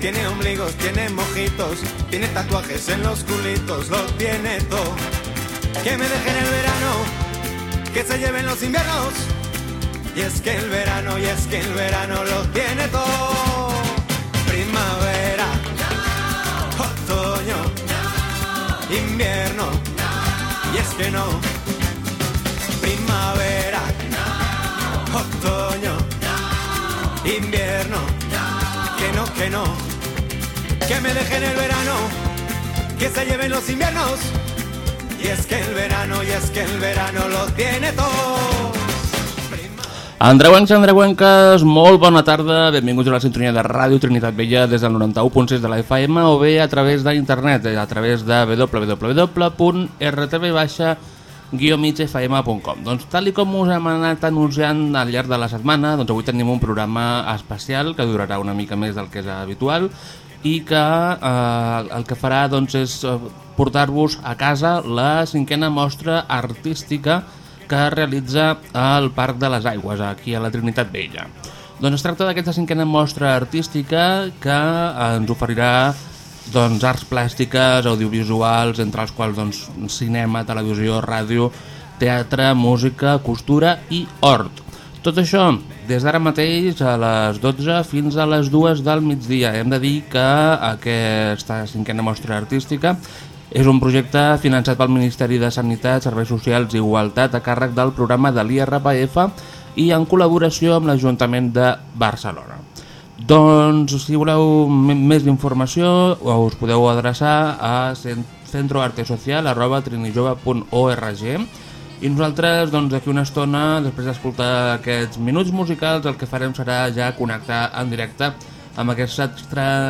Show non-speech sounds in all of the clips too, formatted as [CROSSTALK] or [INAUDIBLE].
tiene ombligos, tiene mojitos, tiene tatuajes en los culitos, lo tiene todo. Que me dejen el verano, que se lleven los inviernos. Y es que el verano, y es que el verano lo tiene todo. Primavera, otoño, invierno. Y es que no. Primavera, otoño, Que no, que no. Que me dejen el verano, que se lleven los inviernos. Y es que el verano, y es que el verano lo tiene todo. Andreuencs andreuenques, molt bona tarda, benvinguts a la sintonia de Ràdio Trinitat Vella des del 91.6 de la FM o bé a través d'internet, a través de www.rtv-migfm.com Doncs tal i com us hem anat anunciant al llarg de la setmana, doncs avui tenim un programa especial que durarà una mica més del que és habitual i que eh, el que farà doncs, és eh, portar-vos a casa la cinquena mostra artística que realitza al Parc de les Aigües, aquí a la Trinitat Vella. Doncs es tracta d'aquesta cinquena mostra artística que ens oferirà doncs, arts plàstiques, audiovisuals, entre els quals doncs, cinema, televisió, ràdio, teatre, música, costura i hort. Tot això des d'ara mateix a les 12 fins a les 2 del migdia. Hem de dir que aquesta cinquena mostra artística és un projecte finançat pel Ministeri de Sanitat, Serveis Socials i Igualtat a càrrec del programa de l'IRPF i en col·laboració amb l'Ajuntament de Barcelona. Doncs, si voleu més informació, us podeu adreçar a centroartesocial.trinijove.org i nosaltres, doncs, d'aquí una estona, després d'escoltar aquests minuts musicals, el que farem serà ja connectar en directe amb aquesta,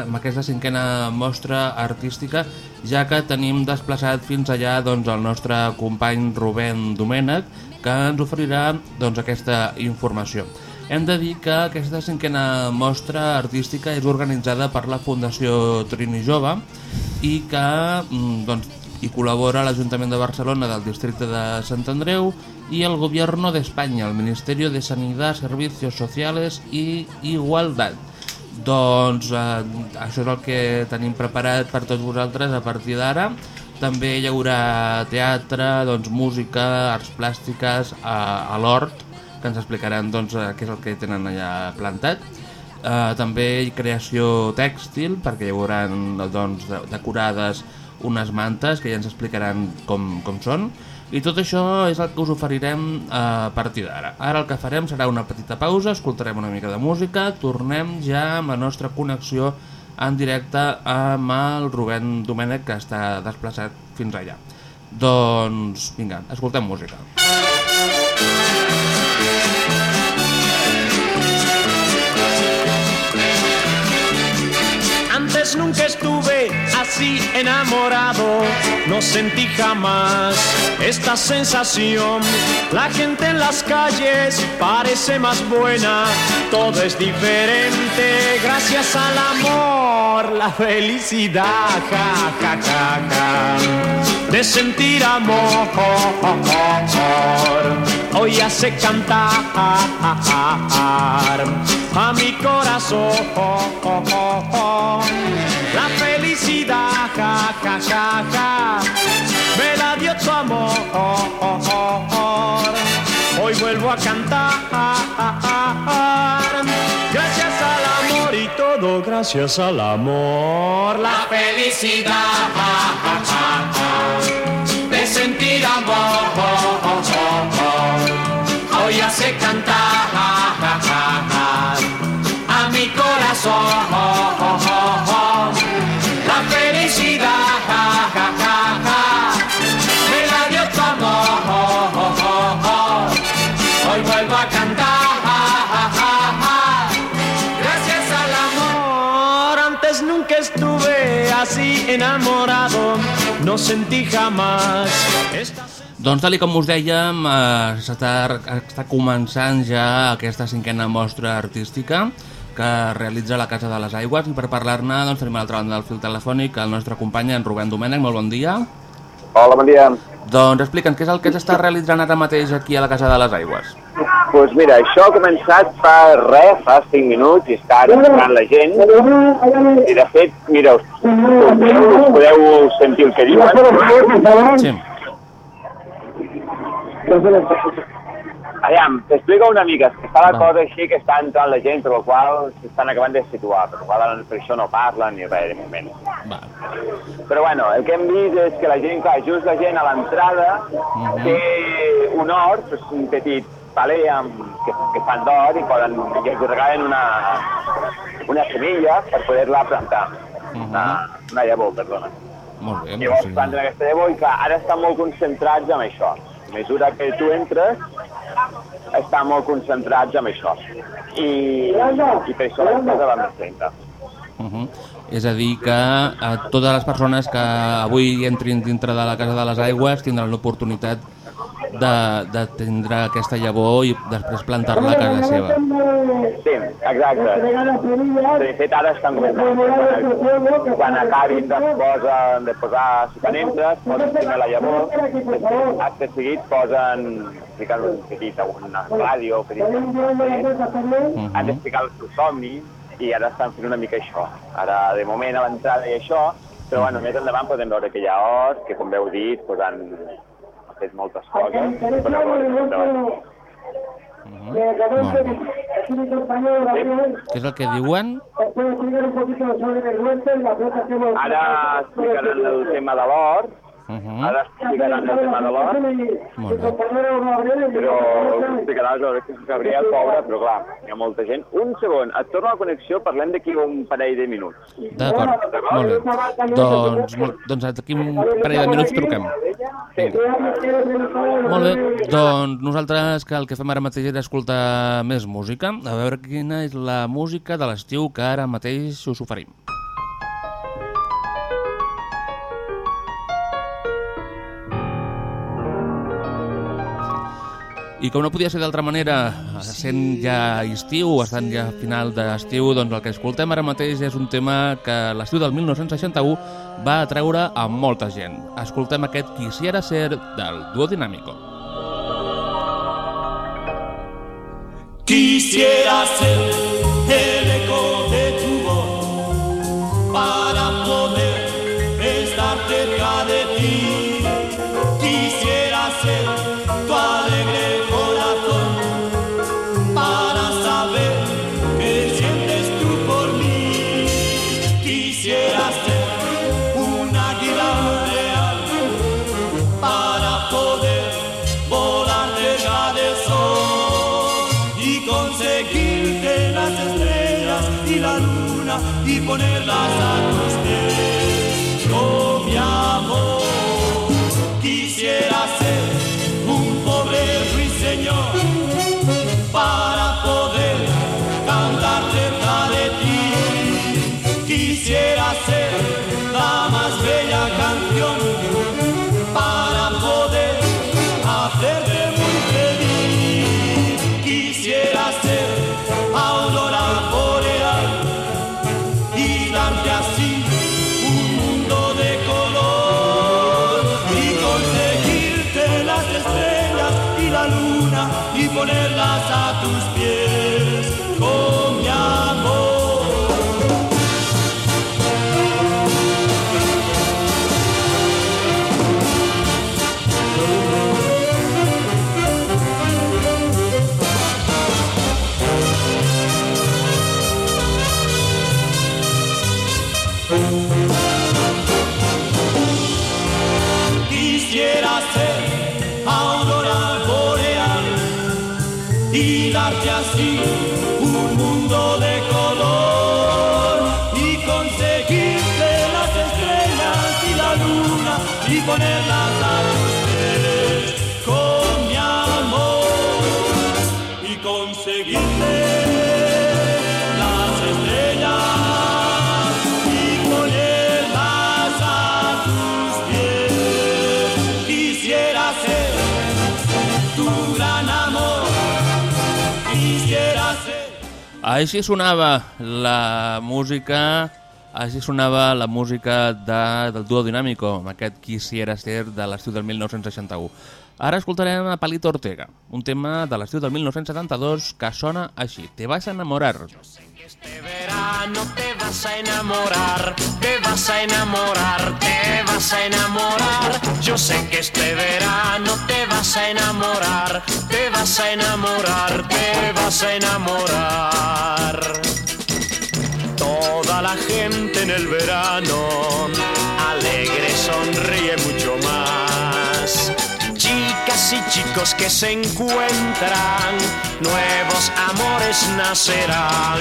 amb aquesta cinquena mostra artística, ja que tenim desplaçat fins allà doncs, el nostre company Rubén Domènech, que ens oferirà doncs, aquesta informació. Hem de dir que aquesta cinquena mostra artística és organitzada per la Fundació Trini Jove i que mm, doncs, hi col·labora l'Ajuntament de Barcelona del districte de Sant Andreu i el Gobierno d'Espanya, el Ministerio de Sanidad, Servicios Sociales i Igualtat. Doncs eh, això és el que tenim preparat per tots vosaltres a partir d'ara. També hi haurà teatre, doncs, música, arts plàstiques a, a l'Hort, que ens explicaran doncs, què és el que tenen allà plantat. Eh, també creació tèxtil, perquè hi haurà doncs, decorades unes mantes que ja ens explicaran com, com són. I tot això és el que us oferirem a partir d'ara. Ara el que farem serà una petita pausa, escoltarem una mica de música, tornem ja amb la nostra connexió en directe amb el Rubén Domènech que està desplaçat fins allà. Doncs vinga, escoltem música. Antes nunca estuve así enamorado, no sentí jamás esta sensación. La gente en las calles parece más buena, todo es diferente. Gracias al amor, la felicidad, ja, de sentir amor. Hoy hace cantar a mi corazón la felicidad, ja, ja, ja, me la dio tu amor. Hoy vuelvo a cantar, gracias al amor y todo gracias al amor. La felicidad, Hoy hace cantar a mi corazón la felicidad. Me la dio tu amor. Hoy vuelvo a cantar. Gracias al amor. Antes nunca estuve así enamorado. No sentí jamás. Doncs tal com us dèiem, eh, està, està començant ja aquesta cinquena mostra artística que realitza la Casa de les Aigües i per parlar-ne doncs, tenim a l'altra banda del fil telefònic el nostre company en Rubén Domènech, molt bon dia. Hola, bon dia. Doncs explica'ns què és el que s'està realitzant ara mateix aquí a la Casa de les Aigües. Doncs pues mira, això ha començat fa res, fa 5 minuts, i està ara esperant la gent. I de fet, mira, us, us podeu sentir el que diuen. Sí. Aviam, t'explico una mica. És que està la cosa així que està entrant la gent, per la qual s'estan acabant de situar, per la qual per això no parlen ni res de moment. Va. Però bueno, el que hem vist és que la gent, clar, just la gent a l'entrada té un hort, pues, un petit paler amb, que, que fan d'or i, poden, i els regalen una, una semilla per poder-la plantar. Una, una llavor, perdona. Molt bé. Llavors sí. planten aquesta llavor i clar, ara estan molt concentrats en això. A mesura que tu entres, estan molt concentrats en això. I, i per això la cosa va més lenta. Uh -huh. És a dir, que eh, totes les persones que avui entrin dintre de la Casa de les Aigües tindran l'oportunitat de, de tindre aquesta llavor i després plantar-la a casa seva. Sí, exacte. De fet, ara estan començant. Quan acabin de, posen, de posar, si quan entres, posen primer la llavor, acte seguit posen, ficar un petit, una ràdio, petit, han d'explicar el seu somni, i ara estan fent una mica això. Ara, de moment, a l'entrada i això, però bueno, més endavant podem veure que hi ha hort, que com veu dit, han fet moltes coses. Molt bé. Què és el que diuen? Ara explicaran el tema de Uh -huh. ara explicaran el tema de bé. però explicarà el Gabriel, pobre, però clar, hi ha molta gent. Un segon, et torno a la connexió, parlem d'aquí un parell de minuts. D'acord, molt bé. Doncs, molt, doncs d'aquí un parell de minuts truquem. Molt bé, doncs nosaltres que el que fem ara mateix és escoltar més música, a veure quina és la música de l'estiu que ara mateix us oferim. I com no podia ser d'altra manera, sent ja estiu, estant ja final d'estiu, doncs el que escoltem ara mateix és un tema que l'estiu del 1961 va atreure a molta gent. Escoltem aquest Quisiera ser del Duo Dinámico. Quisiera ser el Així sonava la música així sonava la música de, del duo Dinàmico, amb aquest Quisiera ser de l'estiu del 1961. Ara escoltarem a Palito Ortega, un tema de l'estiu del 1972 que sona així, Te vas a enamorar. Este verano te vas a enamorar, te vas a enamorar, te vas a enamorar. Yo sé que este verano te vas a enamorar, vas a enamorar, te vas a enamorar. Toda la gente en el verano alegre sonríe mucho. Chicas y chicos que se encuentran, nuevos amores nacerán.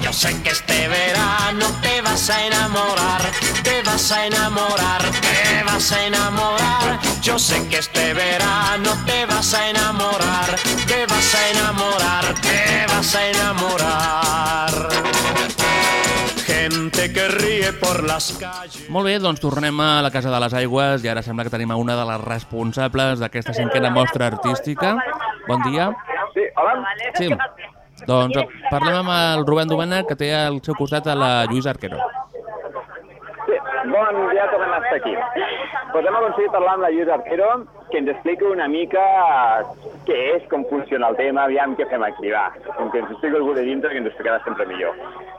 Yo sé que este verano te vas a enamorar, te vas a enamorar, te vas a enamorar. Yo sé que este verano te vas a enamorar, te vas a enamorar, te vas a enamorar. Gente que ríe por las calles. Molt bé, doncs tornem a la Casa de les Aigües i ara sembla que tenim a una de les responsables d'aquesta cinquena mostra artística. Bon dia. Sí, hola. Sí. Doncs parlem amb el Rubén Domènech, que té al seu costat a la Lluïsa Arquero. Sí, bon dia, tornem a estar aquí. Pues hem aconseguit parlar amb la Lluís Arquero, que ens explica una mica què és, com funciona el tema, aviam què fem aquí, va. Com que ens explica algú de dintre que ens explicarà sempre millor.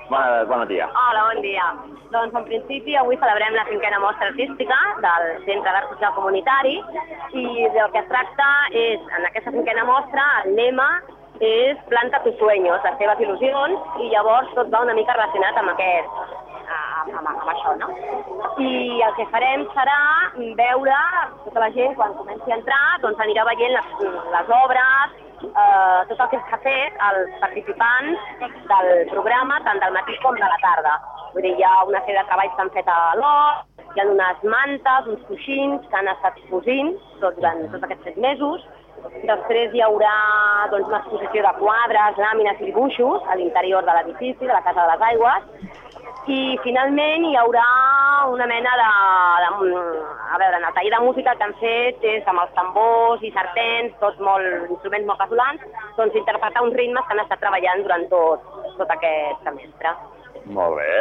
Bona, bon dia. Hola, bon dia. Doncs en principi avui celebrem la cinquena mostra artística del Centre d'Art Social Comunitari i del que es tracta és, en aquesta cinquena mostra, el lema és Planta tus sueños, les teves il·lusions, i llavors tot va una mica relacionat amb aquest, amb, amb, amb això, no? I el que farem serà veure tota la gent, quan comenci a entrar, doncs anirà veient les, les obres, eh, tot el que s'ha fet els participants del programa, tant del matí com de la tarda. Vull dir, hi ha una sèrie de treballs que han fet a l'hort, hi ha unes mantes, uns coixins que han estat cosint tot, durant tots aquests set mesos, Després hi haurà doncs, una exposició de quadres, làmines i dibuixos a l'interior de l'edifici, de la Casa de les Aigües, i finalment hi haurà una mena de, de... A veure, en el taller de música el que han fet és amb els tambors i sartens, tots molt, instruments molt casolans, doncs interpretar uns ritmes que han estat treballant durant tot, tot aquest semestre. Molt bé.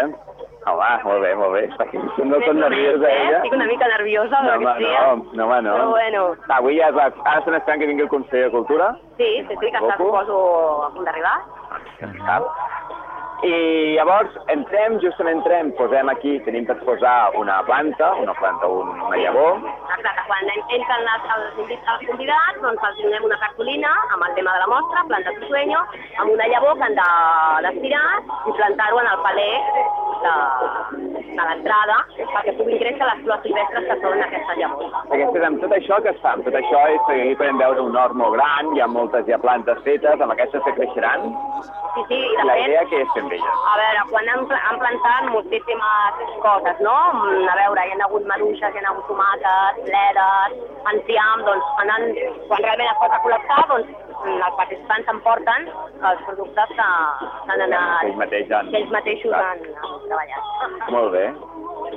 Home, molt bé, molt bé. Perquè em sembla tot nerviosa, eh? ella. Estic una mica nerviosa, No, home, sí. no, no, home, no. Però bueno, Avui ja es va... Ara estan esperant que vingui el conseller de Cultura. sí, sí, sí, que està, suposo, a punt d'arribar. Sap? I llavors entrem, justament entrem, posem aquí, tenim per posar una planta, una planta, un, una llavor, Exacte, quan en- entren els, els, els convidats, doncs els donem una cartolina amb el tema de la mostra, Planta tu sueño, amb una llavor que han de d'estirar i plantar-ho en el paler de, de l'entrada perquè puguin créixer les flors silvestres que són aquestes llavors. Aquestes, amb tot això que es fa, amb tot això és perquè aquí podem veure un hort molt gran, hi ha moltes ja plantes fetes, amb aquestes que creixeran. Sí, sí, i de La fet, idea que és amb elles. a veure, quan han, han plantat moltíssimes coses, no? Mm, A veure, hi ha hagut maduixes, hi ha hagut tomàquets, bledes, enciam, doncs quan, han, quan realment es pot recol·lectar, doncs mm, els participants s'emporten els productes que s'han anat... Que ells mateixos han- que ells mateixos han, han treballat. Molt bé.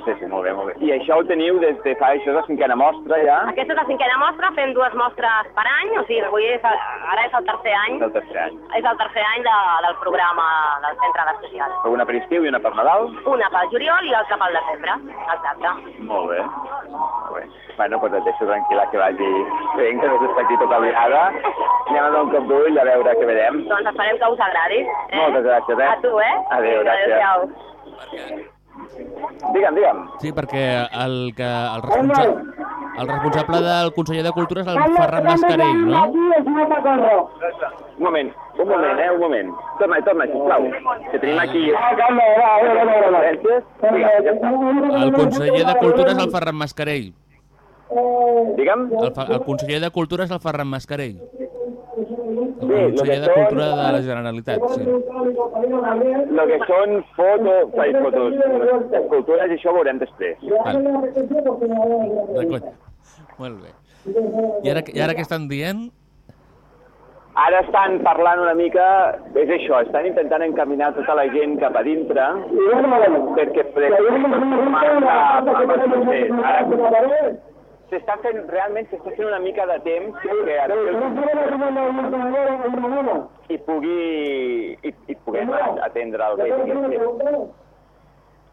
Sí, sí, molt bé, molt bé. I això ho teniu des de fa, això és la cinquena mostra ja, Aquesta és la cinquena mostra, fem dues mostres per any, o sigui, avui és, el- ara és el tercer any, del tercer any. és el tercer any de, del programa del Centre d'Art Social. Una per estiu i una per Nadal. Una pel juliol i l'altra pel desembre, exacte. Molt bé. Molt bé. Bueno, doncs et deixo tranquil·la que vagi fent, que no s'està aquí tota liada. Anem a donar un cop d'ull a veure què vedem. Doncs esperem que us agradi. Eh? Moltes gràcies, eh? A tu, eh? Adéu, Vinga, gràcies. Adéu-siau. Digue'm, digue'm. Sí, perquè el, que, el, responsa, el responsable del conseller de Cultura és el Ferran Mascarell, no? Un moment, un moment, eh, un moment. Torna, torna, sisplau. Que tenim aquí... Digue'm, El conseller de Cultura és el Ferran Mascarell. digue'm. El, fa, el conseller de Cultura és el Ferran Mascarell. El lo conseller que de són- Cultura de la Generalitat, sí. Lo que són fotos, ai, fotos, escultures, i això ho veurem després. Val. D'acord. Molt bé. I ara, I ara què estan dient? Ara estan parlant una mica, és això, estan intentant encaminar tota la gent cap a dintre perquè podem formar cap al procés. Ara, s'està fent, realment s'està fent una mica de temps que i pugui, i, i puguem atendre el rei.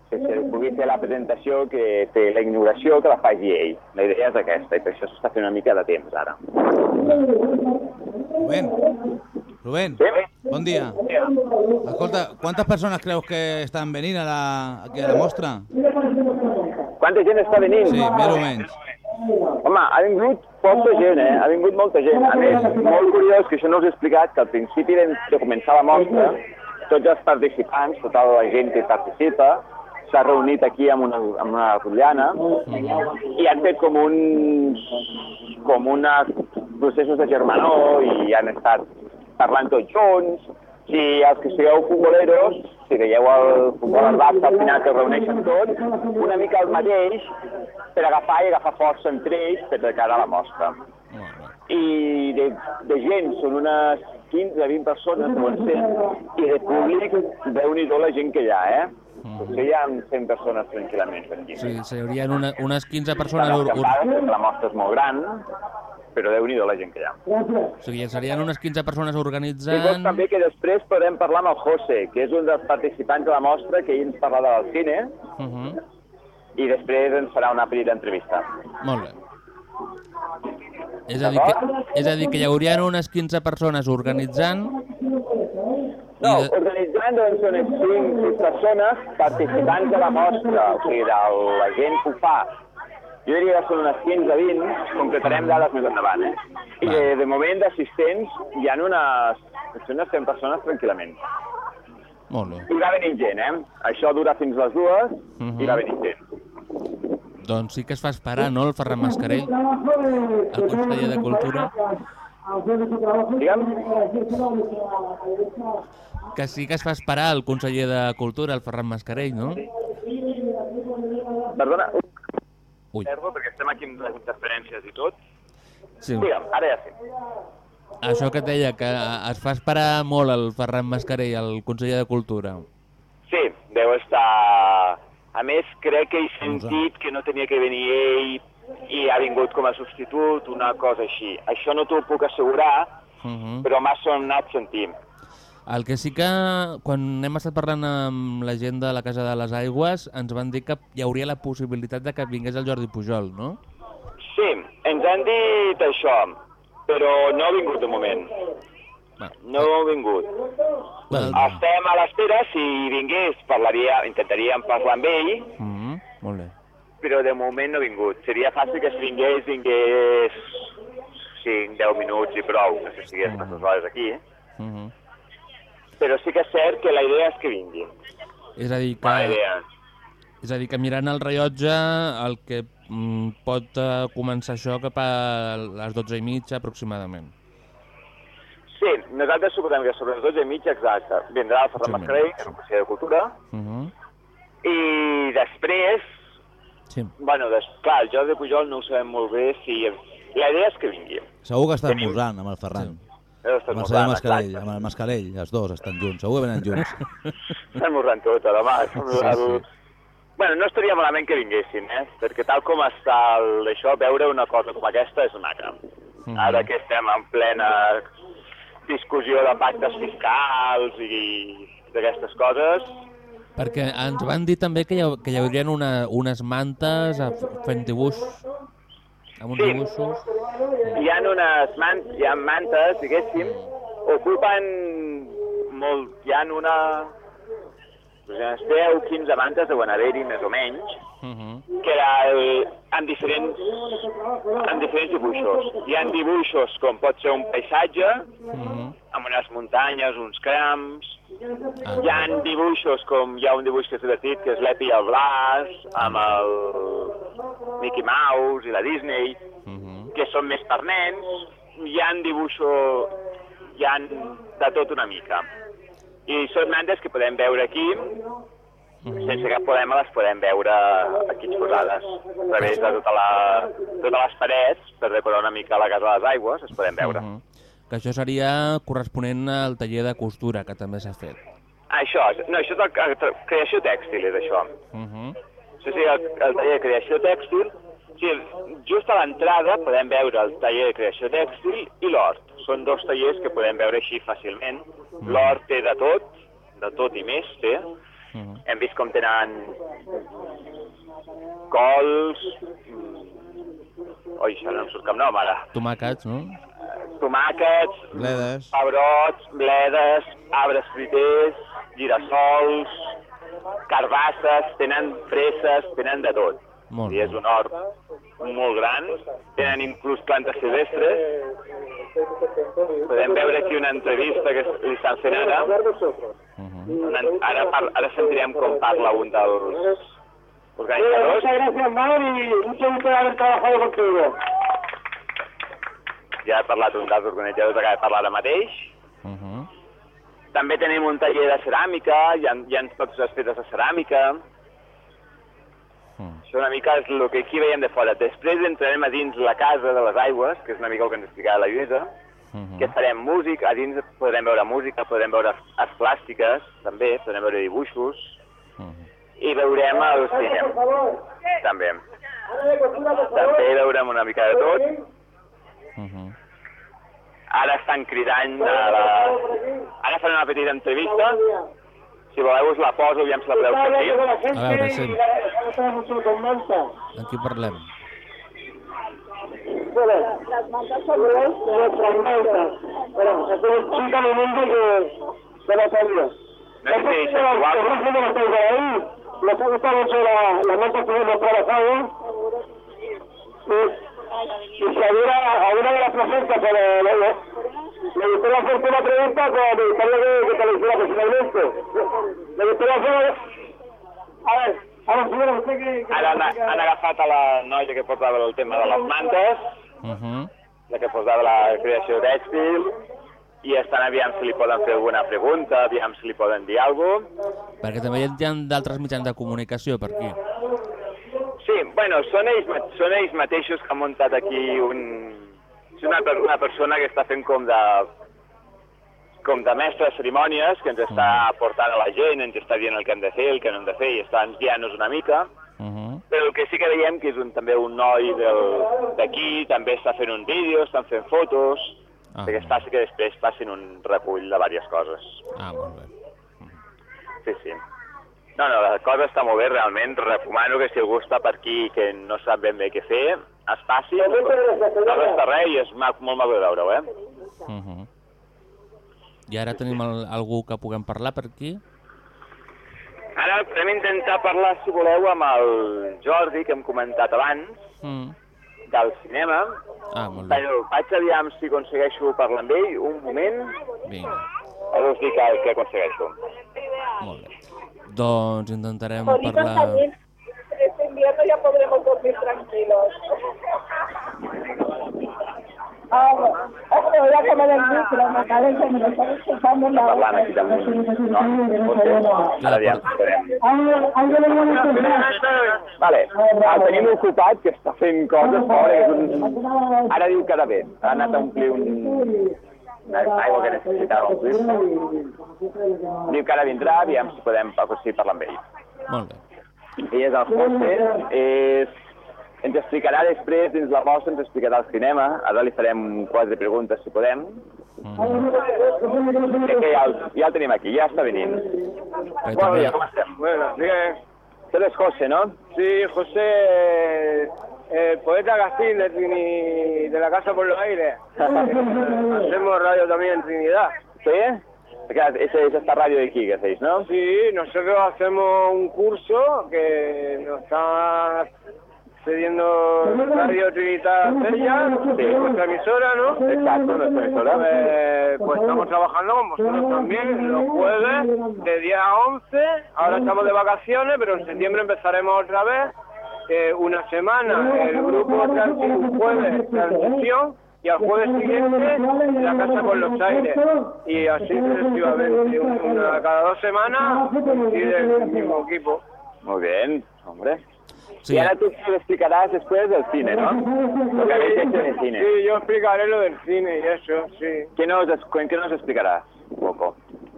Que se pugui fer la presentació que té la inauguració que la faci ell. La idea és aquesta i per això s'està fent una mica de temps ara. Rubén, Rubén, Sí? bon dia. Escolta, quantes persones creus que estan venint a la, aquí a la mostra? Quanta gent està venint? Sí, més o menys. Home, ha vingut força gent, eh? Ha vingut molta gent. A més, molt curiós, que això no us he explicat, que al principi de, començar la mostra, tots els participants, tota la gent que participa, s'ha reunit aquí amb una, amb una rotllana i han fet com un com una processos de germanor i han estat parlant tots junts. Si els que sigueu futboleros, si veieu el futbol al Barça, al final que reuneixen tots, una mica el mateix per agafar i agafar força entre ells per de cara a la mostra. I de, de gent són unes 15-20 persones, deuen ser, i de públic, déu nhi la gent que hi ha, eh? Potser hi ha 100 persones tranquil·lament per aquí. Sí, serien una, unes 15 persones... Ur, perquè la mostra és molt gran, però déu nhi la gent que hi ha. o sigui, serien unes 15 persones I organitzant... doncs també que després podem parlar amb el José, que és un dels participants de la mostra, que ell ens parlarà del cine, Uh -huh. i després ens farà una petita entrevista. Molt bé. És a, dir que, és a dir, que hi haurien unes 15 persones organitzant... No, i de- organitzant doncs, són 5 persones participants de la mostra, o sigui, de la gent que ho fa. Jo diria que són unes 15-20, concretarem dades més endavant, eh? I de, de moment d'assistents hi ha unes, unes 100 persones tranquil·lament. Molt bé. I va venint gent, eh? Això dura fins les dues Mhm. i va venint gent. Doncs sí que es fa esperar, no, el Ferran Mascarell, el conseller de Cultura, Digue'm? que sí que es fa esperar el conseller de Cultura, el Ferran Mascarell, no? Perdona, Ui, perdo perquè estem aquí amb les interferències i tot. sí. Digue'm, ara ja sí. Això que et deia, que es fa esperar molt el Ferran Mascarell, el conseller de Cultura. Sí, deu estar... A més, crec que he sentit que no tenia que venir ell i ha vingut com a substitut, una cosa així. Això no t'ho puc assegurar, Uh -huh. però m'ha sonat sentir. El que sí que, quan hem estat parlant amb la gent de la Casa de les Aigües, ens van dir que hi hauria la possibilitat de que vingués el Jordi Pujol, no? Sí, ens han dit això, però no ha vingut de moment. Va. No ha vingut. Val. Estem a l'espera, si vingués, parlaria, intentaríem parlar amb ell, Uh -huh. Molt bé. però de moment no ha vingut. Seria fàcil que si vingués, vingués 5-10 minuts i prou, que s'estigués Mhm. unes hores aquí. Uh -huh. Però sí que és cert que la idea és que vingui. És a dir, La que, idea. és a dir, que mirant el rellotge, el que mm, pot eh, començar això cap a les 12 i mitja aproximadament. Sí, nosaltres suposem que sobre les 12 i mitja, exacte, vindrà el Ferran Sí, Mascarell, que és un conseller de Cultura, Uh -huh. i després, Sí. bueno, des, clar, el Jordi Pujol no ho sabem molt bé si... La idea és que vingui. Segur que està esmorzant amb el Ferran. Deu el senyor esmorzant, Mascarell, amb el Mascarell, els dos estan junts, segur que venen junts. [LAUGHS] Estan esmorzant tot, a demà. Sí, sí. Bueno, no estaria malament que vinguessin, eh? Perquè tal com està el, això, veure una cosa com aquesta és maca. Mhm. Ara que estem en plena discussió de pactes fiscals i d'aquestes coses, Perquè ens van dir també que hi, ha, que hi haurien una, unes mantes a, fent dibuix, amb uns Sí. dibuixos. hi ha unes man hi ha mantes, diguéssim, ocupen molt... Hi ha una... Unes 10, 15 mantes deuen haver-hi, més o menys, Uh -huh. que era el, amb, diferents, amb diferents dibuixos. Hi ha dibuixos com pot ser un paisatge, Uh -huh. amb unes muntanyes, uns camps, Ah, hi ha dibuixos com hi ha un dibuix que és divertit, que és l'Epi i el Blas, amb el Mickey Mouse i la Disney, uh -huh. que són més per nens, hi ha dibuixos, hi ha de tot una mica. I són mantes que podem veure aquí, sense cap problema les podem veure aquí exposades, a través de tota la, totes les parets, per decorar una mica la casa de les aigües, es poden veure. Uh -huh. Que això seria corresponent al taller de costura, que també s'ha fet. Això, no, això és el, creació tèxtil, és això. Uh -huh. Això sí, el, el taller de creació tèxtil, Sí, just a l'entrada podem veure el taller de creació tèxtil i l'hort. Són dos tallers que podem veure així fàcilment. L'hort té de tot, de tot i més té. Mhm. Hem vist com tenen cols... mm, Oi, això no em surt cap nom ara. Tomàquets, no? Tomàquets, Bledes. pebrots, bledes, arbres fruiters, girassols, carbasses, tenen fresses, tenen de tot. Molt I és un hort molt gran, tenen inclús plantes silvestres. Podem veure aquí una entrevista que li estan fent ara. Mhm. Una, ara, par, ara sentirem com parla un dels organitzadors. gracias, Mar, y mucho gusto de haber trabajado contigo. Ja ha parlat un dels organitzadors que ha parlat ara mateix. Mhm. També tenim un taller de ceràmica, hi ha, hi ha coses fetes de ceràmica. Mhm. Això una mica és el que aquí veiem de fora. Després entrarem a dins la casa de les aigües, que és una mica el que ens explicava la Lluïsa, Mhm. que farem música, a dins podrem veure música, podrem veure arts plàstiques, també, podrem veure dibuixos, Mhm. i veurem el cinema, també. També veurem una mica de tot. Mhm. Ara estan cridant a la... Ara farem una petita entrevista. Si voleu us la poso, aviam si la podeu sentir. A veure, sí. Aquí parlem. Bueno, las mantas son nuestras mantas. Bueno, es un de mundo que de la salida. No sé si és igual. ahí. Les ha gustado mucho la, la manta que hemos trabajado. Y, y si hubiera alguna de las presentes se le, le, le, le gustaría hacerte una pregunta, pues me gustaría que, que te lo hiciera personalmente. Me gustaría hacer... A ver, a usted que... Ara han, han agafat a la noia que portava el tema de les mantes, Mhm. la que portava la creació tèxtil, i estan aviam si li poden fer alguna pregunta, aviam si li poden dir alguna cosa. Perquè també hi ha d'altres mitjans de comunicació per aquí. Sí, bueno, són ells, són ells mateixos que han muntat aquí un... És una, una persona que està fent com de com de mestre de cerimònies, que ens està portant a la gent, ens està dient el que hem de fer, el que no hem de fer, i està guiant-nos una mica. Mhm. Però el que sí que veiem que és un, també un noi d'aquí, també està fent un vídeo, estan fent fotos, Ah. perquè es faci que després passin un recull de diverses coses. Ah, molt bé. Sí, sí. No, no, la cosa està molt bé, realment. Recomano que si algú està per aquí que no sap ben bé què fer, es passi. No costa res i és ma molt maco de veure-ho, eh? Mhm. I ara tenim el, algú que puguem parlar per aquí? Ara podem intentar parlar, si voleu, amb el Jordi, que hem comentat abans, Mm. del cinema. Ah, molt bé. Però vaig aviam si aconsegueixo parlar amb ell un moment. Vinga, Ara us dic el que aconsegueixo. molt bé. Doncs intentarem Ahorita parlar... también, este invierno ya podremos dormir tranquilos. Ah, bueno, me voy a comer el micro, me parece, me lo están escuchando en la esperem. Vale, el tenim ocupat, que està fent coses fora, que és un... Ara diu que ara ve. Ha anat a omplir un... aigua que necessitava omplir. Diu que ara vindrà, aviam si podem si parlar amb ell. Molt bé. Ell és el José, és... ens explicarà després, dins la mostra, ens explicarà el cinema. Ara li farem quatre preguntes, si podem. Crec que ja el, ja el tenim aquí, ja està venint. Perquè Bueno, ¿cómo estás? Bueno, bien. Tú eres José, ¿no? Sí, José, el poeta Castín de, Trini- de la Casa por los Aires. [LAUGHS] Hacemos radio también en Trinidad. ¿Sí? Porque Ese es esta radio de aquí que hacéis, ¿no? Sí, nosotros hacemos un curso que nos está cediendo Radio Trinidad Cella, Sí. nuestra emisora, ¿no? Exacto, nuestra emisora. Eh, pues estamos trabajando con vosotros también los jueves de 10 a 11. Ahora estamos de vacaciones, pero en septiembre empezaremos otra vez. Eh, una semana el grupo trans- un jueves transmisión y al jueves siguiente la casa con los aires. Y así sucesivamente, una, cada dos semanas coincide el mismo equipo. Muy bien, hombre. Sí, Y ahora tú me explicarás después del cine, ¿no? Lo que habéis hecho en el cine. Sí, yo explicaré lo del cine y eso, sí. ¿Qué nos, ¿En qué nos explicarás? Un poco.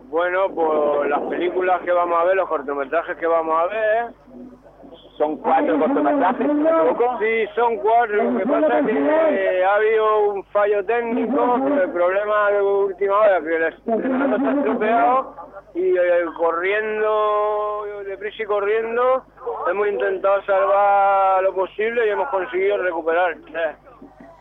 Bueno, pues las películas que vamos a ver, los cortometrajes que vamos a ver, Son cuatro cortometrajes, me equivoco. Sí, son cuatro. Lo que pasa es que eh, ha habido un fallo técnico, el problema de última hora, que el estrenador está estropeado y eh, corriendo, deprisa y corriendo, hemos intentado salvar lo posible y hemos conseguido recuperar. Eh,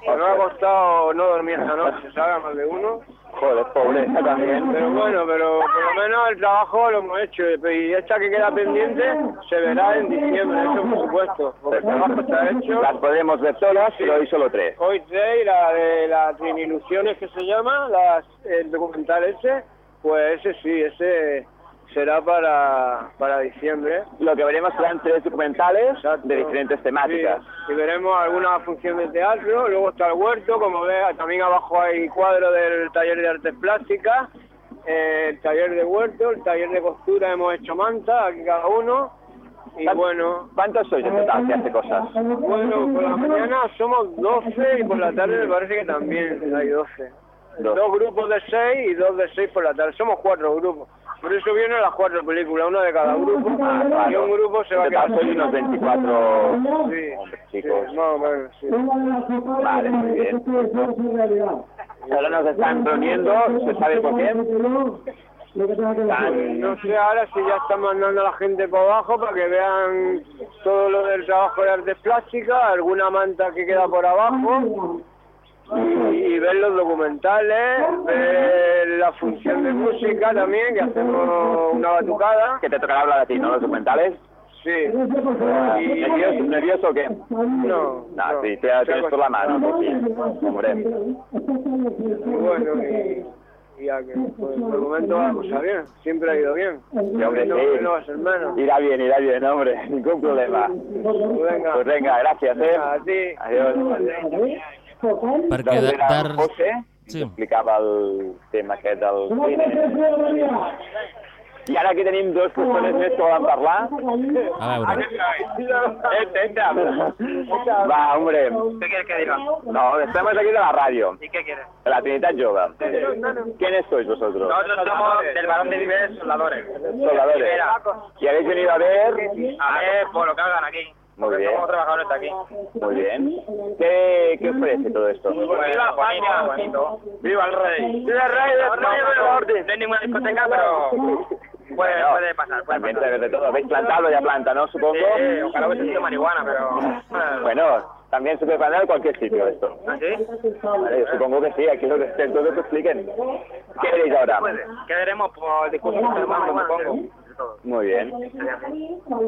nos ha costado no dormir esta noche, ¿sabes? Más de uno. Joder, pobreza también. Pero bueno, pero por lo menos el trabajo lo hemos hecho y esta que queda pendiente se verá en diciembre, eso por supuesto, porque el trabajo está hecho. Las podemos ver todas, pero hoy solo tres. Hoy tres, y la de las Trinilusiones que se llama, las, el documental ese, pues ese sí, ese será para, para diciembre. Lo que veremos serán tres documentales de diferentes temáticas. Sí, y veremos alguna función de teatro, luego está el huerto, como ves, también abajo hay cuadro del taller de artes plásticas, eh, el taller de huerto, el taller de costura, hemos hecho manta, aquí cada uno. Y bueno, ¿Cuántos sois en total que hace cosas? bueno, por la mañana somos 12 y por la tarde me parece que también hay 12. Dos. Dos grupos de 6 y dos de 6 por la tarde. Somos cuatro grupos. Por eso vienen las cuatro películas, una de cada grupo. Y un grupo se va a quedar sois unos 24 Sí, hombres, chicos. sí. Vale, muy bien. Ahora nos están reuniendo, ¿se sabe por qué? Están- No sé ahora si ya están mandando a la gente por abajo para que vean todo lo del trabajo de artes plásticas, alguna manta que queda por abajo y, y ver los documentales, ver la función de música también, que hacemos una batucada. que te tocará hablar a ti, ¿no? Los documentales. Sí. Ah, Y- ¿Nervioso, nervioso o qué? No, No, sí, te tienes por la mano, pues sí, hombre. Bueno, y, ya que pues, por el momento va cosa bien, siempre ha ido bien. Sí, hombre, no, sí. no va a ser menos. Irá bien, irá bien, hombre, [LAUGHS] ningún problema. Venga. Pues venga, gracias, ¿eh? A ti. Adiós. Perquè de- el José, Sí. que explicava el tema aquest del cine. I ara aquí tenim dues persones més que volen parlar. A veure, Entra, entra. Va, hombre. ¿Qué quieres que diga? No, estamos aquí de la radio, ¿Y qué quieres? de la Trinidad Yoga. ¿Quiénes sois vosotros? Nosotros somos del Barón de Vives Soldadores. Soldadores. ¿Y habéis venido a ver? A ver, por lo que hagan aquí. Muy bien. Somos trabajadores aquí. Muy bien. ¿Qué, qué ofrece todo esto? ¡Viva España! Bonito. ¡Viva el rey! ¡Viva el rey de España Norte! No hay ninguna discoteca, pero [LAUGHS] puede, Bueno, puede pasar. Puede También pasar. de todo. Habéis plantado ya planta, ¿no? Supongo. Sí, ojalá hubiese sido marihuana, pero... [LAUGHS] Bueno, también se puede plantar en cualquier sitio esto. ¿Ah, sí? Vale, yo supongo que sí, aquí lo que estén todos que expliquen. ¿Qué veréis ahora? ¿Qué veremos por el discurso de Armando, supongo? Muy bien.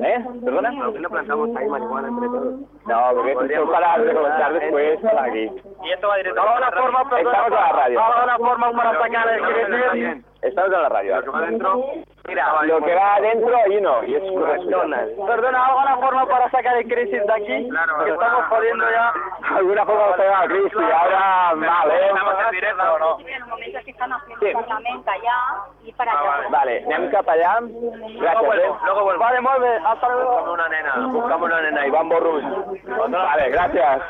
¿Eh? ¿Perdona? no plantamos ahí marihuana entre todos? No, porque esto es para recolectar después para aquí. Y esto va directo a la forma, Estamos en la radio. forma para sacar el. Estamos en la radio. adentro. Mira, Lo que va adentro, ahí no. Y es McDonald's. Perdona, ¿alguna forma para sacar el crisis de aquí? Claro, que estamos jodiendo ya. Alguna forma de sacar la crisis. Ahora mal, ¿eh? ¿Estamos en directo o no? En el momento que están haciendo Sí. parlamento allá y para Ah, allá. vale. Vale, anem cap allà. Luego Gràcies, vuelvo, eh? luego vuelvo. Vale, molt bé. Hasta luego. Buscamos una nena. Buscamos una nena, Ivan Borrull. Vale, gràcies.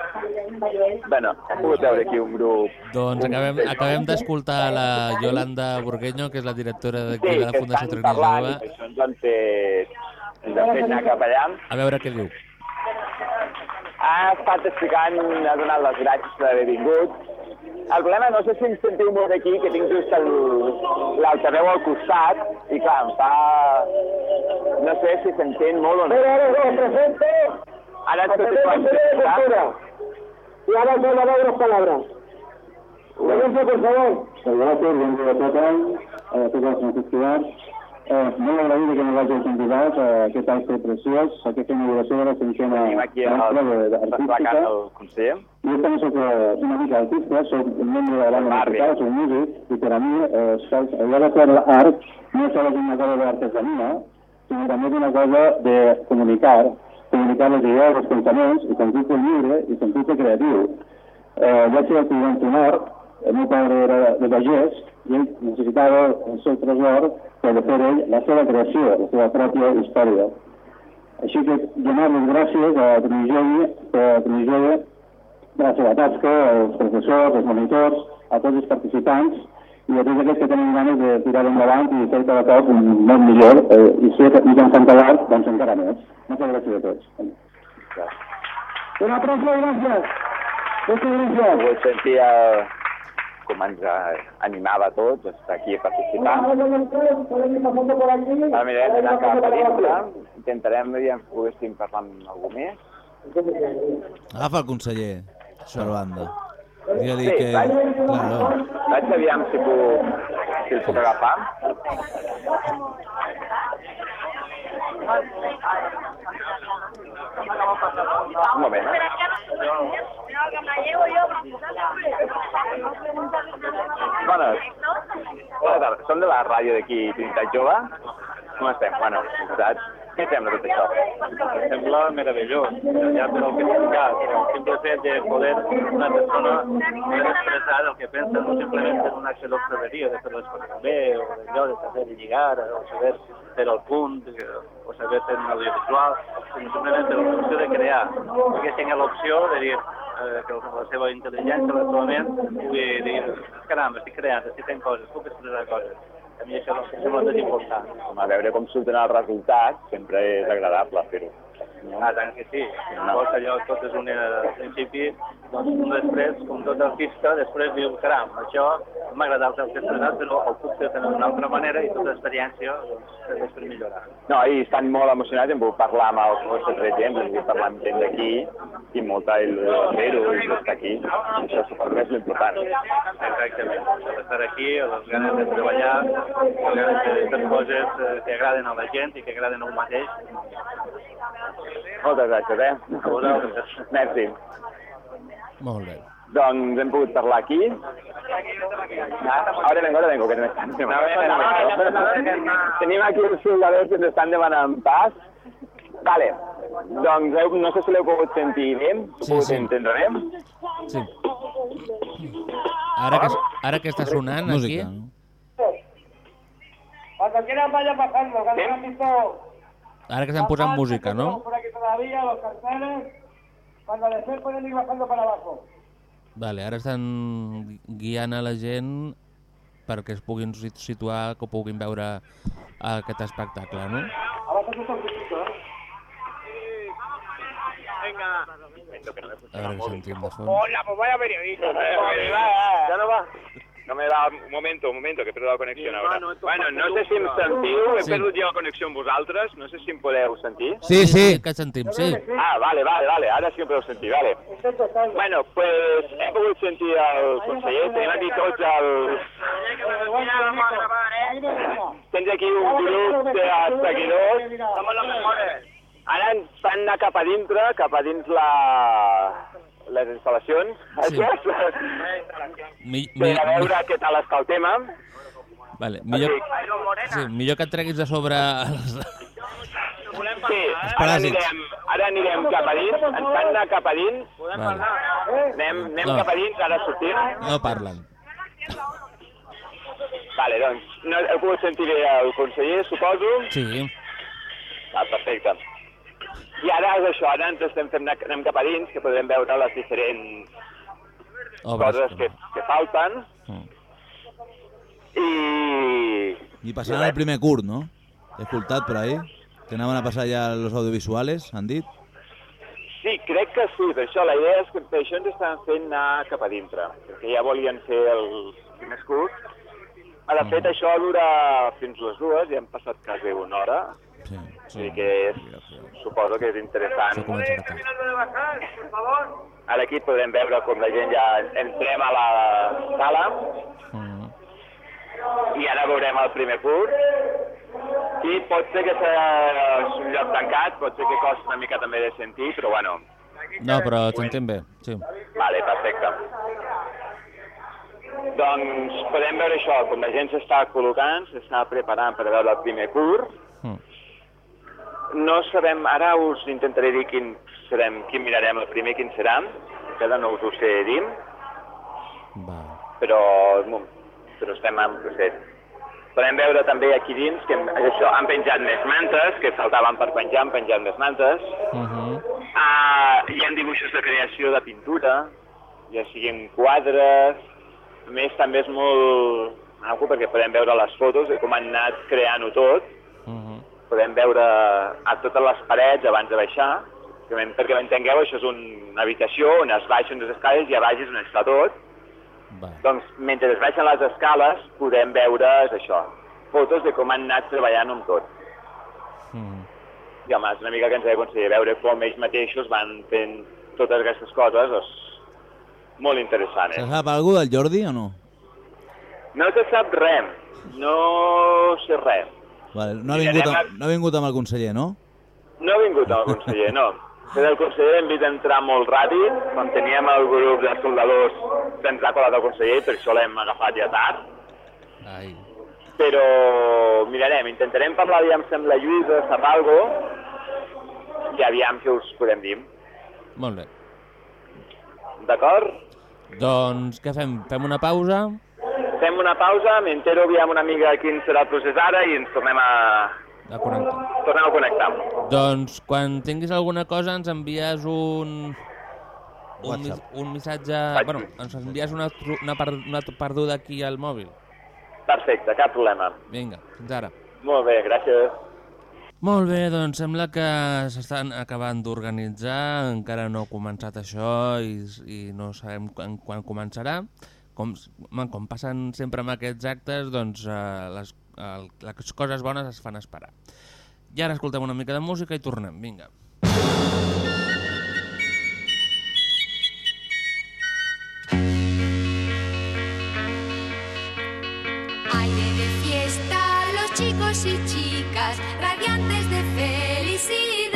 Bueno, hem pogut veure aquí un grup... doncs acabem, de acabem d'escoltar la Yolanda Burgueño, que és la directora d'aquí Sí, de la que Fundació estan Trini i Jove. això ens han fet, ens han fet anar cap allà. A veure què diu. Ha estat explicant, ha donat les gràcies per haver vingut. El problema, no sé si em sentiu molt aquí, que tinc just el- l'altaveu al costat, i clar, em fa... No sé si s'entén molt o no. Pero ahora os presento Ara a tot Pedro es pot Pérez de explicar. Lorenzo, por favor. Gràcies, bon dia a tothom, a tots els nostres criats. Eh, molt agraït que ens hagi convidat a aquest acte preciós, a aquesta inauguració de la cinquena mostra artística. Jo també soc una mica artista, soc membre de la Barri. musical, soc músic, i per a mi eh, soc, allò de fer l'art no és només una cosa d'artesania, sinó també és una cosa de comunicar, comunicar les idees, els pensaments, i sentir-se lliure i sentir-se creatiu. Eh, vaig ser estudiant sonor, el meu pare era de pagès, i ell necessitava el seu tresor per fer ell la seva creació, la seva pròpia història. Així que donar les gràcies a Trinijove, a Trinijove per la seva tasca, als professors, als monitors, a tots els participants, i a tots aquests que tenen ganes de tirar endavant i fer cada cop un món millor eh, i ser mitjançant l'art, doncs encara més. Moltes gràcies a tots. Un aplauso i gràcies. Moltes gràcies. Vull sentir el... com ens eh, animava a tots a estar aquí a participar. Ara mirarem d'anar cap a dintre, intentarem veure si poguéssim parlar amb algú més. Agafa el conseller per banda. Digue-li Sí, que... vaig. Claro. Vaig aviam si, puc, si el puc agafar. Un moment, eh? Bones. Bona tarda. Som de la ràdio d'aquí, Trinitat Jove. Com estem? Bueno, saps? Què sembla tot això? Em sembla meravellós, ja per el que he explicat, el simple fet de poder una persona poder expressar el que pensa, no simplement per un acte d'observeria, de fer les coses bé, o d'allò, de saber lligar, o saber fer el punt, o saber fer un audiovisual, sinó simplement per l'opció de crear, que tingui l'opció de dir eh, que la seva intel·ligència, la seva ment, pugui dir, caram, estic creant, estic fent coses, puc expressar coses. A mi això em sembla més important. A veure com surten els resultats, sempre és agradable fer-ho. Ah, tant que sí. No. allò tot és un al principi, doncs després, com tot artista, després diu, caram, això m'ha agradat el que he però ho puc fer d'una altra manera i tota l'experiència doncs, serveix per millorar. No, i estan molt emocionats, hem pogut parlar amb els vostres regents, hem pogut parlar amb gent d'aquí, i molta il·lusió de fer-ho i d'estar aquí. Això per mi és l'important. Exactament. Estar aquí, les ganes de treballar, les ganes de fer coses eh, que agraden a la gent i que agraden a un mateix. Moltes gràcies, eh? A vosaltres. Merci. Molt bé. Doncs hem pogut parlar aquí. Ahora vengo, ahora vengo, que demanant. Tenim aquí els soldadors que ens estan demanant pas. Vale, doncs heu, no sé si l'heu pogut sentir bé, Sí, pogut sí. entendre bé. Sí. Ara que, ara que està sonant Música. aquí... Cuando quieran vaya pasando, cuando hayan visto Ara que estan posant música, no? por aquí todavía, los carteles, cuando después pueden ir bajando para abajo. Vale, ara estan guiant a la gent perquè es puguin sit- situar, que puguin veure aquest espectacle, no? ¿eh? A veure què sentim de fons. Hola, pues vaya periodista. Ya no va. No me da... Un momento, un momento, que he perdut la connexió ara. Bueno, no sé si em sentiu, he Sí. perdut jo la connexió amb vosaltres, no sé si em podeu sentir. Sí, sí. Que sentim, sí. Ah, vale, vale, vale, ara sí que em podeu sentir, vale. Bueno, pues hem pogut sentir el conseller, tenim aquí tots els... Tens aquí un grup de seguidors. Somos los mejores. Ara ens fan anar cap a dintre, cap a dins la... les instal·lacions. Sí. aquestes, Mi, mi, a mi, veure què tal està el tema. vale, millor, sí, millor que et treguis de sobre els... Sí, ara anirem, ara anirem cap a dins, ens fan anar cap a dins, Vale. anem, anem No. cap a dins, ara sortim. No parlen. Vale, doncs, no, heu pogut sentir bé el conseller, suposo? Sí, Ah, perfecte. I ara és això, ara ens estem fent, anar- anem cap a dins, que podrem veure les diferents obres. coses que, que falten. Mm. I... I passant al primer curt, no? He escoltat per ahí. Que anaven a passar ja los audiovisuales, han dit. Sí, crec que sí, per això la idea és que per això ens estan fent anar cap a dintre, perquè ja volien fer els primers curts. De fet, això dura fins les dues, ja hem passat quasi una hora, Sí. sigui que és, suposo que és interessant. Això comença a tard. Ara aquí podrem veure com la gent ja entrem a la sala Mm. i ara veurem el primer curt. I pot ser que és un lloc tancat, pot ser que costi una mica també de sentir, però bueno, No, però et sentim bé, sí. Vale, perfecte. Doncs podem veure això, com la gent s'està col·locant, s'està preparant per veure el primer curt. Mm. No sabem, ara us intentaré dir quin, serem, quin mirarem el primer, quin serà, que ara no us ho sé dir, Va. però, però estem en procés. Podem veure també aquí dins que hem, això, han penjat més mantes, que faltaven per penjar, han penjat més mantes. Uh -huh. Ah, hi ha dibuixos de creació de pintura, ja siguin quadres, a més també és molt, maco perquè podem veure les fotos de com han anat creant-ho tot. Mhm. Podem veure a totes les parets abans de baixar, perquè, m'entengueu, això és una habitació on es baixen les escales i a baix és on està tot. Doncs mentre es baixen les escales podem veure això, fotos de com han anat treballant amb tot. Mhm. I home, és una mica que ens ha d'aconseguir veure com ells mateixos van fent totes aquestes coses, és molt interessant, Se eh? sap algú del Jordi o no? No se sap res, no sé res. Vale, no, ha vingut a- amb, no ha vingut amb el conseller, no? No ha vingut el conseller, no. Però el conseller hem vist entrar molt ràpid, quan teníem el grup de soldadors se'ns ha colat el conseller i per això l'hem agafat ja tard. Ai. Però mirarem, intentarem parlar aviam amb la Lluïsa sap algo i aviam què us podem dir. Molt bé. D'acord? Doncs què fem? Fem una pausa? Fem una pausa, m'entero aviam una mica quin serà el procés ara i ens tornem a, A connectar. tornem a connectar. Doncs quan tinguis alguna cosa ens envies un... Un, mis- un missatge... Bueno, ens envies una, una, per, una perduda aquí al mòbil. Perfecte, cap problema. Vinga, fins ara. Molt bé, gràcies. Molt bé, doncs sembla que s'estan acabant d'organitzar, encara no ha començat això i, i no sabem quan, quan començarà. Com, com passen sempre amb aquests actes, doncs eh, les, el, les coses bones es fan esperar. I ara escoltem una mica de música i tornem, vinga. Aire de fiesta, los chicos y chicas, radiantes de felicidad.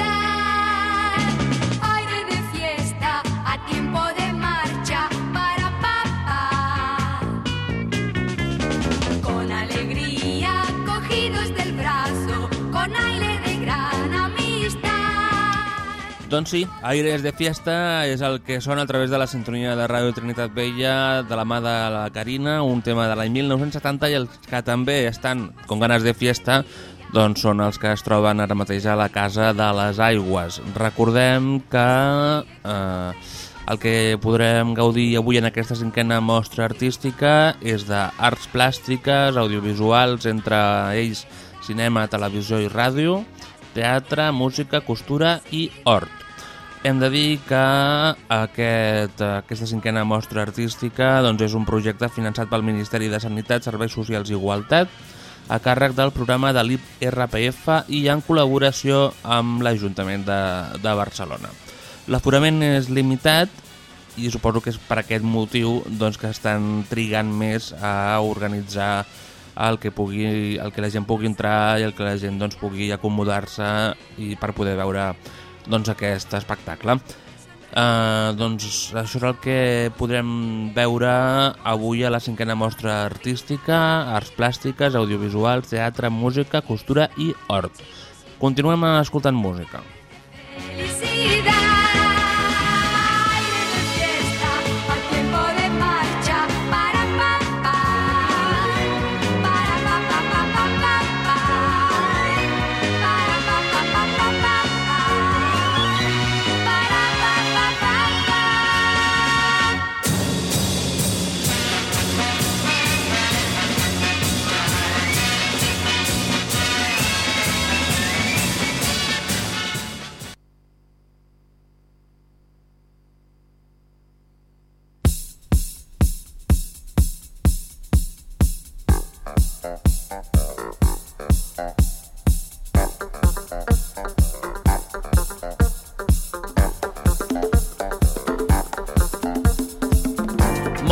Doncs sí, Aires de Fiesta és el que sona a través de la sintonia de Ràdio Trinitat Vella de la mà de la Carina, un tema de l'any 1970 i els que també estan con ganes de fiesta doncs són els que es troben ara mateix a la Casa de les Aigües. Recordem que eh, el que podrem gaudir avui en aquesta cinquena mostra artística és d'arts plàstiques, audiovisuals, entre ells cinema, televisió i ràdio, teatre, música, costura i hort. Hem de dir que aquest, aquesta cinquena mostra artística doncs, és un projecte finançat pel Ministeri de Sanitat, Serveis Socials i Igualtat a càrrec del programa de l'IP-RPF i en col·laboració amb l'Ajuntament de, de Barcelona. L'aforament és limitat i suposo que és per aquest motiu doncs, que estan trigant més a organitzar el que, pugui, el que la gent pugui entrar i el que la gent doncs, pugui acomodar-se i per poder veure doncs, aquest espectacle. Uh, doncs això és el que podrem veure avui a la cinquena mostra artística, arts plàstiques, audiovisuals, teatre, música, costura i hort. Continuem escoltant música. Felicidad.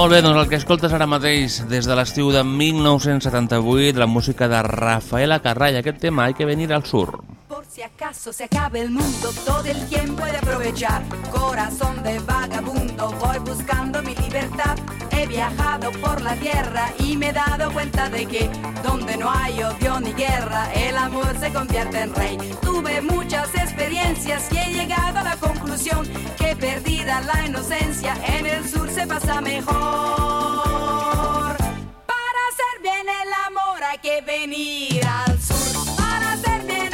Molt bé, doncs el que escoltes ara mateix des de l'estiu de 1978, la música de Rafaela Carrà i aquest tema, Hay que venir al sur. Por si acaso se acabe el mundo, todo el tiempo he de aprovechar. Corazón de vagabundo, voy buscando mi libertad. Viajado por la tierra y me he dado cuenta de que donde no hay odio ni guerra, el amor se convierte en rey. Tuve muchas experiencias y he llegado a la conclusión que perdida la inocencia, en el sur se pasa mejor. Para hacer bien el amor hay que venir al sur. Para hacer bien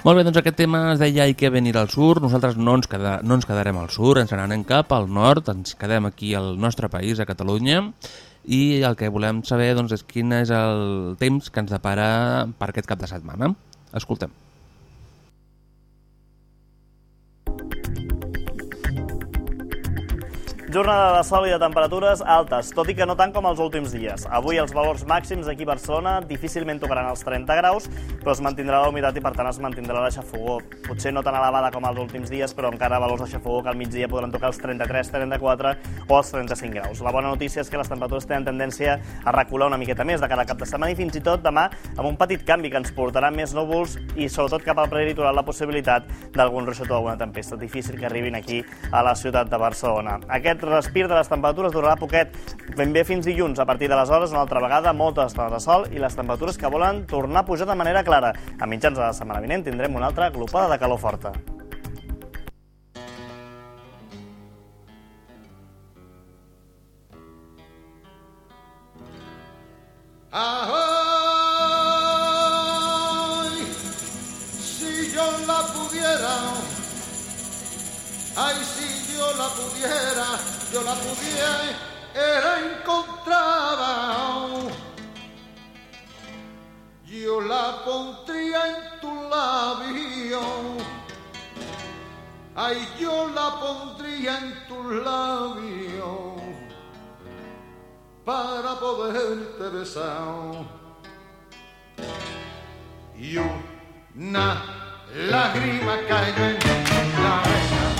Molt bé, doncs aquest tema es deia que venir al sur. Nosaltres no ens, queda, no ens quedarem al sur, ens n'anem cap al nord, ens quedem aquí al nostre país, a Catalunya, i el que volem saber doncs, és quin és el temps que ens depara per aquest cap de setmana. Escoltem. Jornada de sol i de temperatures altes, tot i que no tant com els últims dies. Avui els valors màxims aquí a Barcelona difícilment tocaran els 30 graus, però es mantindrà la humitat i per tant es mantindrà la xafogó. Potser no tan elevada com els últims dies, però encara valors de xafogó que al migdia podran tocar els 33, 34 o els 35 graus. La bona notícia és que les temperatures tenen tendència a recular una miqueta més de cada cap de setmana i fins i tot demà amb un petit canvi que ens portarà més núvols i sobretot cap al prelitoral la possibilitat d'algun ruixot o alguna tempesta. Difícil que arribin aquí a la ciutat de Barcelona. Aquest respir de les temperatures durarà poquet, ben bé fins dilluns. A partir d'aleshores, una altra vegada, moltes estones de sol i les temperatures que volen tornar a pujar de manera clara. A mitjans de la setmana vinent tindrem una altra glopada de calor forta. Ay, si yo la pudiera, ay, si yo la pudiera, yo la pudiera encontrar. Yo la pondría en tu labio, ay, yo la pondría en tu labio para poderte besar. Y una lágrima cayó en la arena,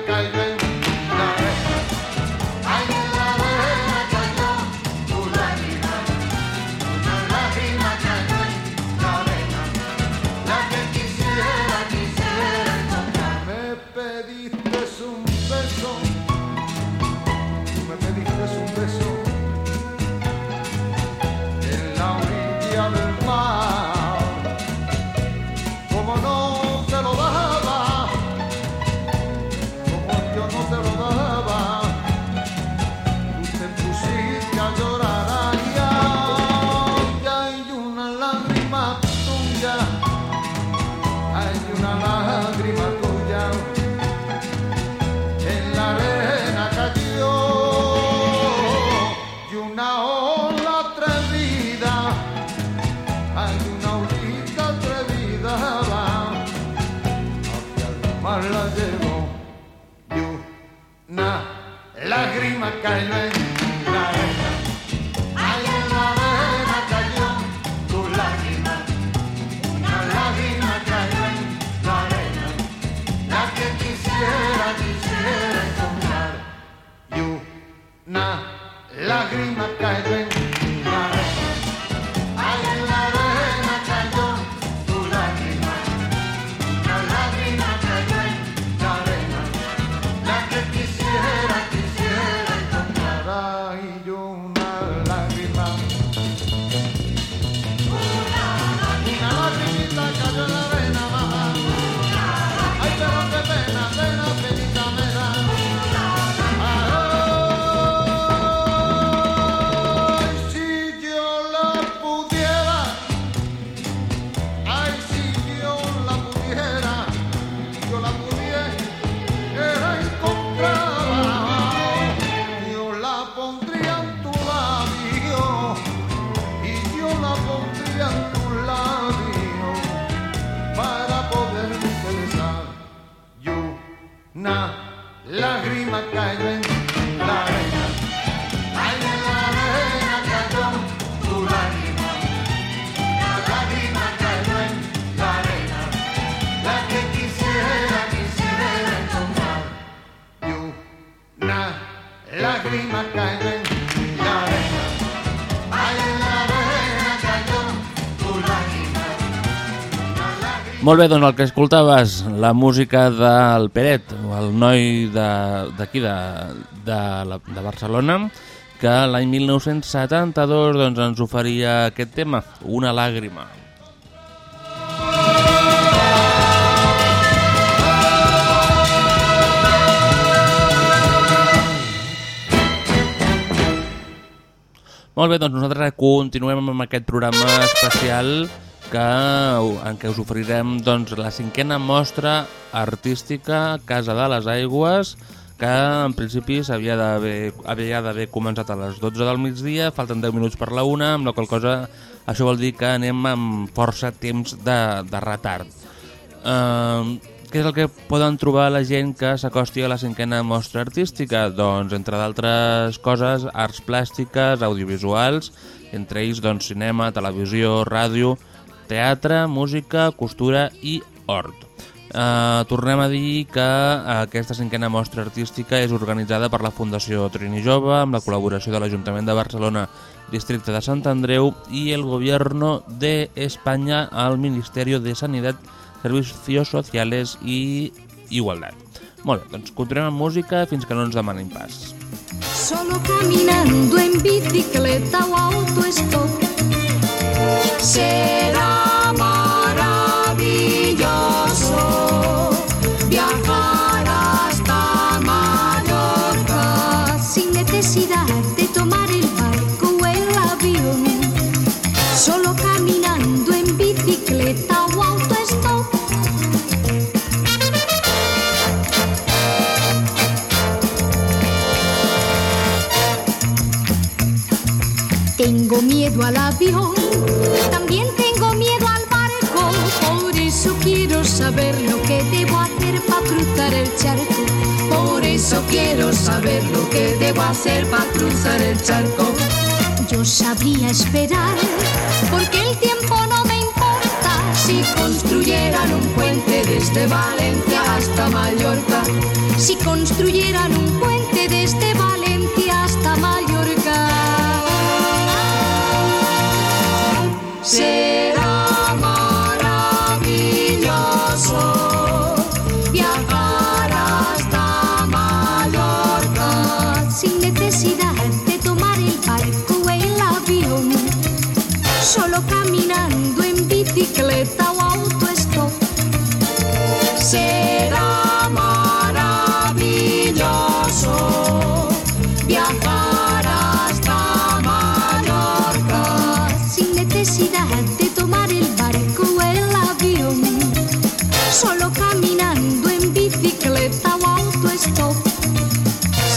lágrima cayó en la Molt bé, doncs el que escoltaves, la música del Peret, el noi de- d'aquí, de, de, la- de Barcelona, que l'any 1972 doncs, ens oferia aquest tema, Una làgrima. Molt bé, doncs nosaltres continuem amb aquest programa especial que, en què us oferirem doncs, la cinquena mostra artística Casa de les Aigües, que en principi havia d'haver començat a les 12 del migdia, falten 10 minuts per la una, amb la qual cosa això vol dir que anem amb força temps de, de retard. Uh, què és el que poden trobar la gent que s'acosti a la cinquena mostra artística? Doncs, entre d'altres coses, arts plàstiques, audiovisuals, entre ells doncs, cinema, televisió, ràdio, teatre, música, costura i hort. Uh, tornem a dir que aquesta cinquena mostra artística és organitzada per la Fundació Trini Jove amb la col·laboració de l'Ajuntament de Barcelona, districte de Sant Andreu i el Gobierno de al Ministerio de Sanidad, Servicios Sociales i Igualtat. Molt bé, doncs continuem amb música fins que no ens demanin pas. Solo caminando en bicicleta o autostop será maravilloso Tengo miedo al avión, también tengo miedo al barco, por eso quiero saber lo que debo hacer para cruzar el charco. Por eso quiero saber lo que debo hacer para cruzar el charco. Yo sabría esperar, porque el tiempo no me importa si construyeran un puente desde Valencia hasta Mallorca. Si construyeran un puente Será maravilloso viajar hasta Mallorca sin necesidad de tomar el barco o el avión, solo caminando en bicicleta o autostop.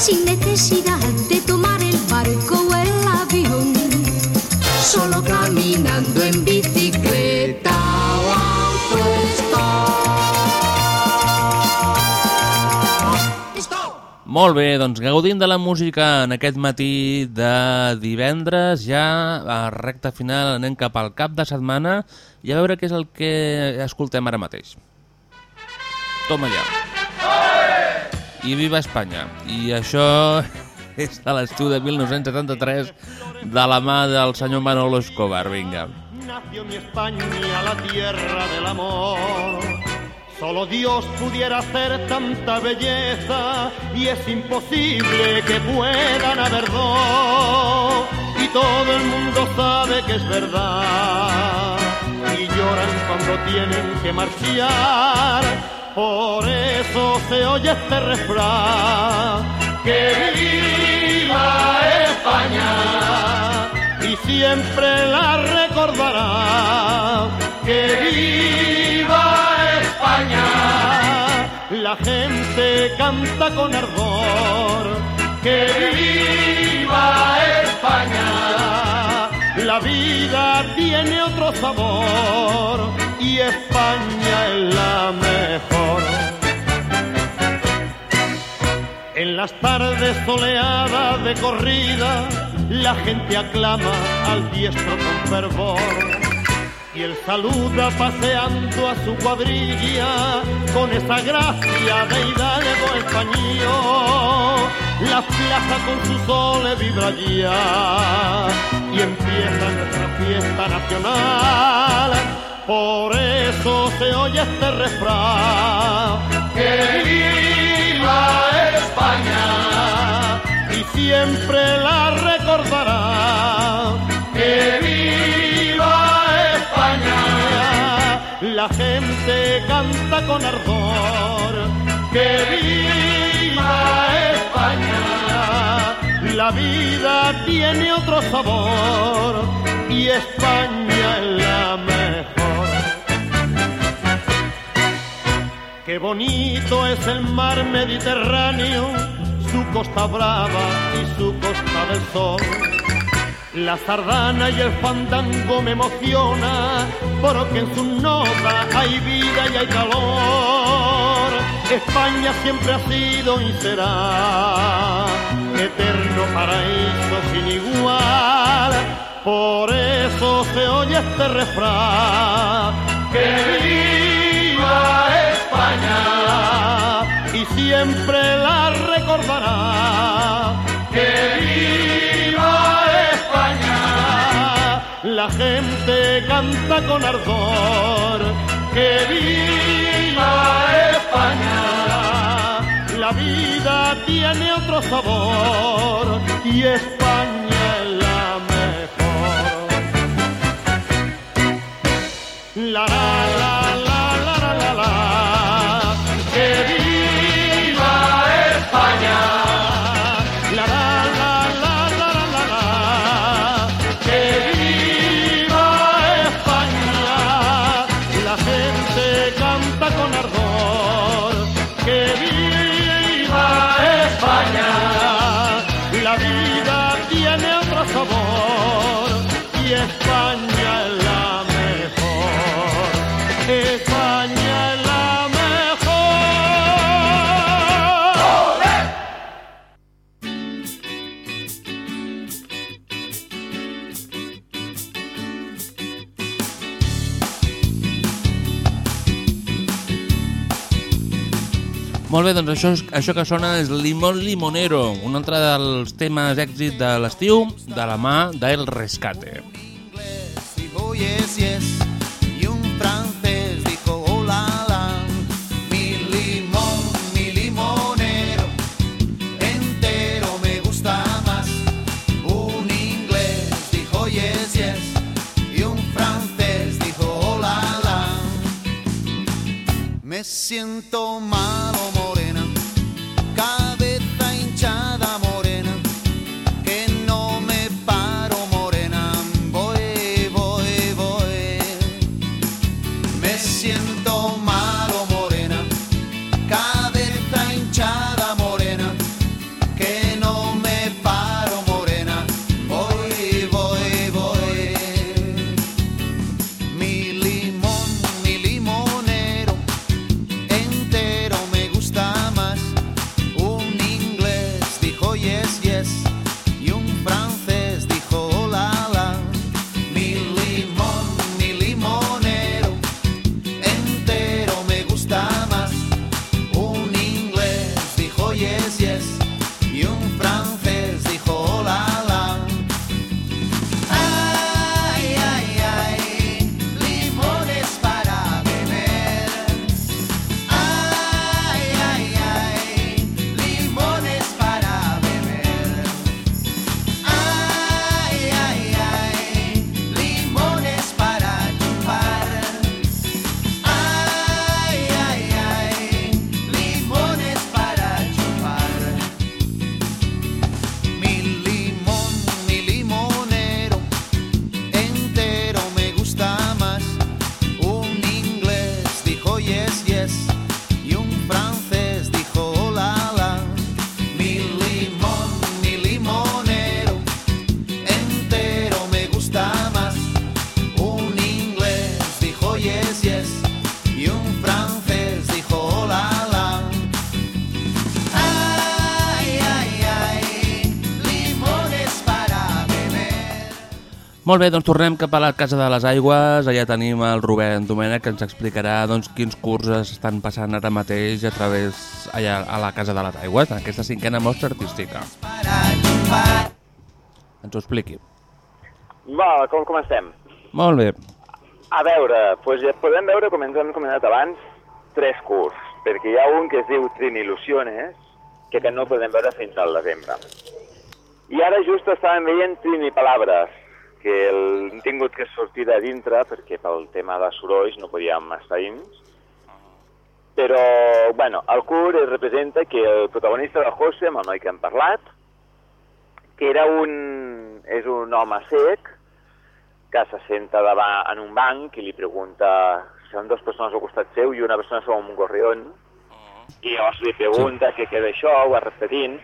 Sin necesidad de tomar el barco o el avión, solo caminando en bicicleta o. Molt bé, doncs gaudint de la música en aquest matí de divendres, ja a recta final anem cap al cap de setmana i a veure què és el que escoltem ara mateix. Toma ja. I viva Espanya. I això [LAUGHS] és de l'estiu de 1973 de la mà del senyor Manolo Escobar. Vinga. Nació mi España, la tierra del amor. Solo Dios pudiera hacer tanta belleza y es imposible que puedan haber dos. Y todo el mundo sabe que es verdad y lloran cuando tienen que marchar. Por eso se oye este refrán. Que viva España y siempre la recordará. Que viva España. La gente canta con ardor. Que viva España. La vida tiene otro sabor y España es la mejor. En las tardes soleadas de corrida, la gente aclama al diestro con fervor. Y él saluda paseando a su cuadrilla con esa gracia de hidalgo español. La plaza con su sol vibra ya y empieza nuestra fiesta nacional. Por eso se oye este refrán. ¡Que viva España! Y siempre la recordará. ¡Que viva España! La gente canta con ardor. ¡Que viva España! La vida tiene otro sabor y España es la mejor. Qué bonito es el mar Mediterráneo, su costa brava y su costa del sol. La sardana y el fandango me emociona, porque en sus notas hay vida y hay calor. España siempre ha sido y será eterno paraíso sin igual. Por eso se oye este refrán. ¡Que Y siempre la recordará. ¡Que viva España! La gente canta con ardor. ¡Que viva España! La vida tiene otro sabor y España es la mejor. La la Molt bé, doncs això, això que sona és Limón Limonero, un altre dels temes èxit de l'estiu de la mà d'El Rescate. dijo yes, yes, y un francés dijo hola, la. Mi limón, mi limonero, entero me gusta más. Un inglés dijo yes, yes, y un francés dijo hola, la. Me siento malo, Molt bé, doncs tornem cap a la Casa de les Aigües. Allà tenim el Rubén Domènech que ens explicarà doncs, quins cursos estan passant ara mateix a través allà a la Casa de les Aigües, en aquesta cinquena mostra artística. Ens ho expliqui. Va, com comencem? Molt bé. A veure, doncs ja podem veure, com ens hem comentat abans, tres curs, perquè hi ha un que es diu Trinilusiones, que aquest no podem veure fins al desembre. I ara just estàvem veient Trini Palabres, que el, hem tingut que sortir de dintre perquè pel tema de sorolls no podíem estar dins. Però, bueno, el curt es representa que el protagonista del José, amb el noi que hem parlat, que era un, és un home sec, que se senta davant en un banc i li pregunta són dues persones al costat seu i una persona sobre un gorrión i llavors li pregunta sí. què queda això, ho va repetint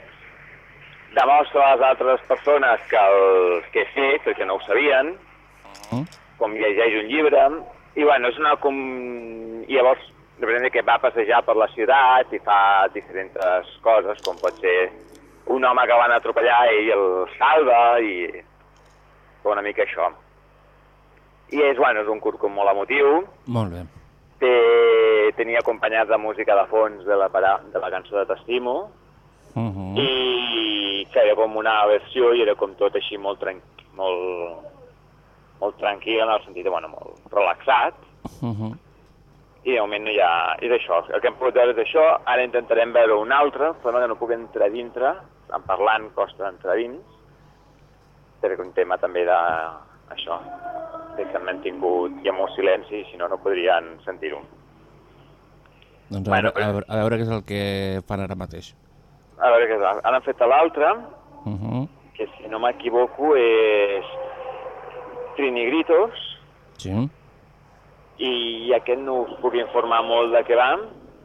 demostra a les altres persones que el que he fet, perquè no ho sabien com llegeix un llibre i bueno, és una com... i llavors depèn que va passejar per la ciutat i fa diferents coses com pot ser un home que van atropellar i el salva i una mica això i és, bueno, és un curt com molt emotiu. Molt bé. Té, tenia acompanyat de música de fons de la, para, de la cançó de T'estimo Uh -huh. i feia com una versió i era com tot així molt, tran molt, molt tranquil en el sentit de, bueno, molt relaxat Uh -huh. i de moment no hi ha... És això, el que hem pogut veure és això, ara intentarem veure un altre, problema que no puc entrar dintre, en parlant costa entrar dins, perquè un tema també de... això, de que han mantingut hi ha molt silenci si no, no podrien sentir-ho. Doncs a, Bueno, a, veure, a veure què és el que fan ara mateix. A veure què és. Ara han fet l'altre, Uh -huh. que si no m'equivoco és Trinigritos, Sí. i aquest no us puc informar molt de què va.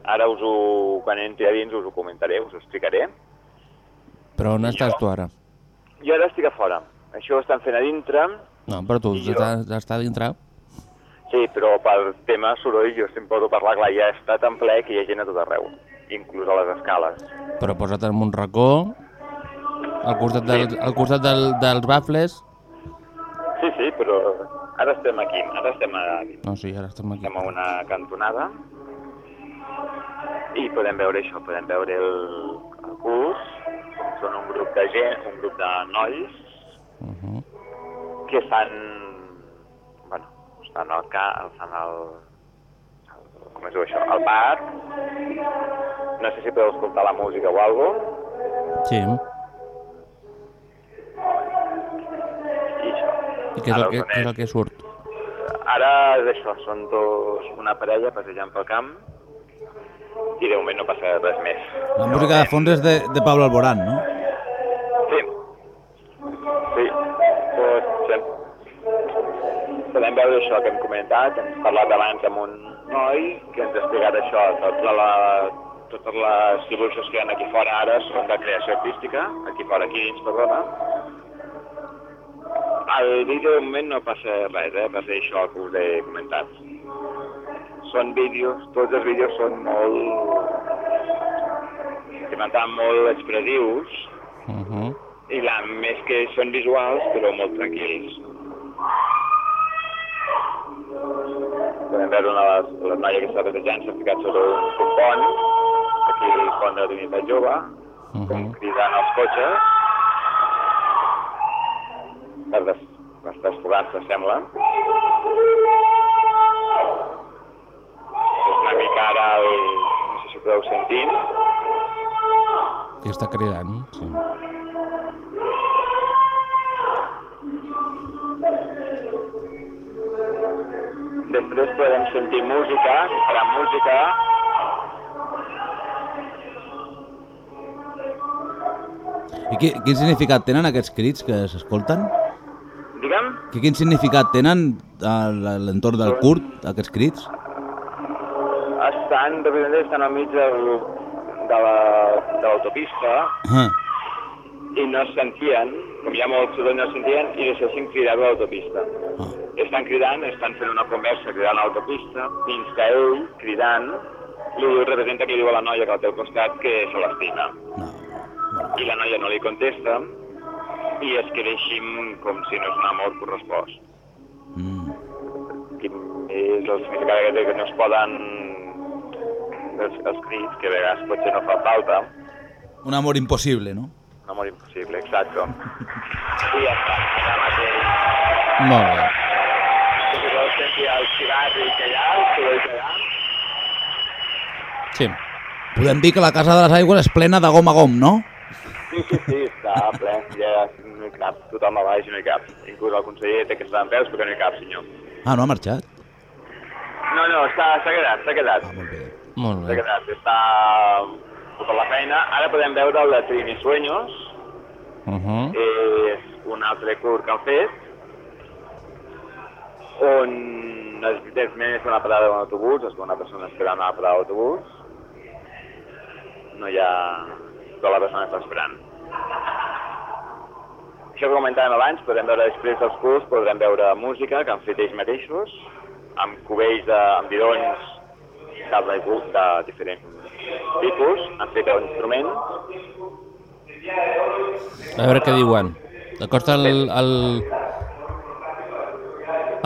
Ara us ho, quan entri a dins us ho comentaré, us ho explicaré. Però on estàs tu ara? Jo ara estic a fora. Això ho estan fent a dintre. No, però tu I jo? estàs, estàs dintre. Sí, però per tema soroll jo sempre puc parlar, clar, ja està tan ple que hi ha gent a tot arreu, inclús a les escales. Però posa't en un racó, al costat, del, al costat del, dels bafles... Sí, sí, però ara estem aquí, ara estem aquí. No, sí, ara estem aquí. Estem a una cantonada i podem veure això, podem veure el, el curs. Són un grup de gent, un grup de nois Uh -huh. que estan, bueno, estan al ca, estan al com es diu això, al parc. No sé si podeu escoltar la música o alguna cosa. Sí. I això. I què és, el que, què és el que surt? Ara és això, són dos, una parella passejant pel camp i de moment no passa res més. La música de fons és de, de Pablo Alborán, no? Sí. Sí. Pues, sí. Podem veure això que hem comentat, hem parlat abans amb un noi que ens ha explicat això, tota la, totes les dibuixos que hi ha aquí fora ara són de creació artística, aquí fora, aquí dins, perdona. Al vídeo de moment no passa res, eh? passa això que us he comentat. Són vídeos, tots els vídeos són molt... comentant molt expressius, Uh -huh. i la, més que són visuals, però molt tranquils. Podem veure una de les, les noies que està passejant, s'ha ficat sobre un, un pont, aquí el pont de la Trinitat Jove, Uh -huh. cridant els cotxes, per, des, per desfogar-se, sembla. És una mica ara, el, no sé si ho podeu sentir, I està cridant, sí. Després podem sentir música, farà música. I qui, quin significat tenen aquests crits que s'escolten? Digue'm, Que quin significat tenen a l'entorn del curt, aquests crits? estan, representats estan al mig del, de la- de l'autopista Ah, i no es sentien, com hi ha molt soroll no es sentien, i deixessin cridar a l'autopista. Estan cridant, estan fent una conversa cridant a l'autopista, fins que ell, cridant, li diu, representa que diu a la noia que té al costat que se l'estima. I la noia no li contesta, i es queda així com si no és un amor correspost. Quin és el significat que que no es poden els, els crits, que a vegades potser no fa falta, un amor impossible, no? Un amor impossible, exacto. I ja està, allà mateix. Molt bé. Si us sentir el xivat i que hi ha, el soroll que hi ha. Sí. Podem dir que la Casa de les Aigües és plena de gom a gom, no? Sí, sí, sí, està ple, ja no hi cap, tothom a baix i no hi cap. Inclús el conseller té que estar en peus perquè no hi cap, senyor. Ah, no ha marxat. No, no, està- s'ha quedat, s'ha quedat. Ah, molt bé. Molt S'ha bé. quedat, està per la feina. Ara podem veure el de Trini Sueños, Uh -huh. és un altre curt que han fet, on es desment és una parada d'un autobús, és una persona esperant a la parada d'autobús, no hi ha... tota la persona està esperant. Això que comentàvem abans, podem veure després dels curts, podrem veure música que han fet ells mateixos, amb cubells, de, amb bidons tipus- de diferents tipus, han fet instruments, A veure què diuen. Acosta el, el,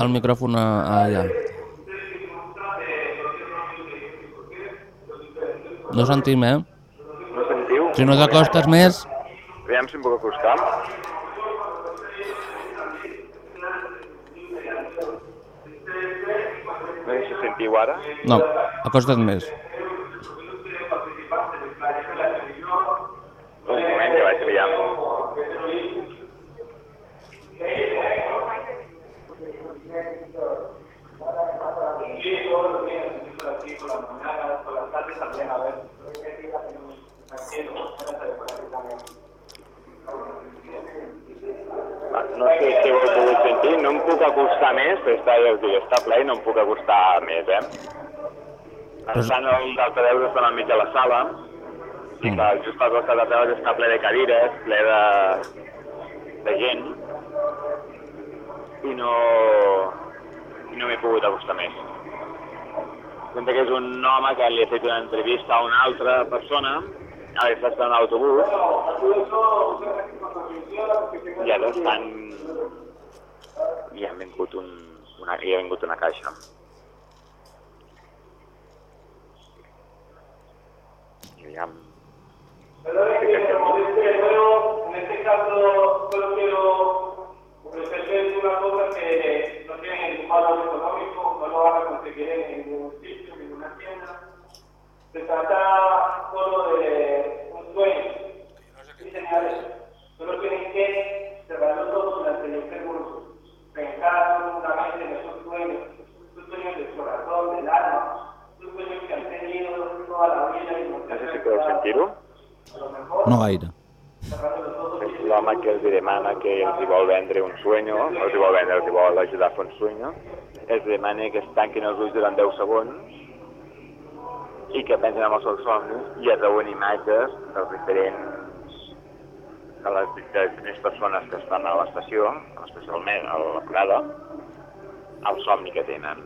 el micròfon a, a allà. No sentim, eh? no sentiu? Si no t'acostes més... Aviam si em puc acostar. No sé si sentiu ara. No, acosta't més. Un moment que vaig. Va, No sé si ho heu pogut sentir, no em puc acostar més, però està, ja us dic, està ple i no em puc acostar més, eh? Estan els altaveus estan al mig de la sala, i clar, just al costat d'altaveus està ple de cadires, ple de, de gent, i no, i no m'he pogut acostar més. Sembla que és un home que li ha fet una entrevista a una altra persona, ara està esperant l'autobús, i ara estan... I ha vingut, un, una, hi ha vingut una caixa. I ja... En este caso, solo quiero ofrecerles una cosa que no tienen valor económico, no lo van a conseguir en ningún sitio, en ninguna tienda. Se trata solo de un sueño. Sí, señores, solo tienen que cerrar los ojos durante 10 segundos. Pensar profundamente en esos sueños, esos sueños del corazón, del alma, esos sueños que han tenido toda la vida y no podeu sentir-ho. No gaire. L'home que els demana que els hi vol vendre un sueño, no els hi vol vendre, els hi vol ajudar a fer un sueño, els demana que es tanquin els ulls durant 10 segons i que pensen en els seus somnis i es veuen imatges dels diferents de les diferents persones que estan a l'estació, especialment a la parada, el somni que tenen.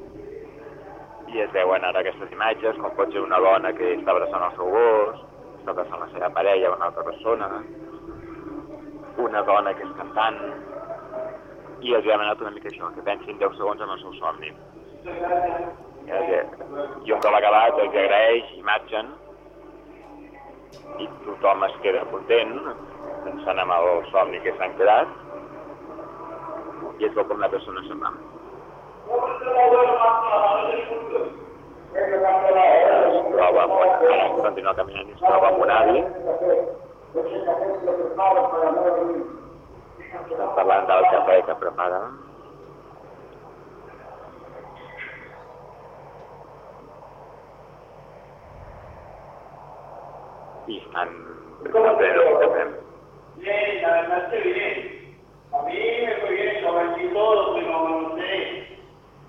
I es veuen ara aquestes imatges, com pot ser una dona que està abraçant el seu gos, està abraçant la seva parella una altra persona, una dona que és cantant, i els he demanat una mica això, que pensin 10 segons en el seu somni. I un cop acabat els agraeix i marxen, i tothom es queda content, pensant en el somni que s'han quedat, i es veu com la persona se'n va. Es troba amb un, ara continua caminant i es troba amb un avi, estan parlant del cafè que prepara. Y están aprendiendo el café. Bien, la verdad es que bien. A mí me fue bien, lo vendí todo, pero no sé.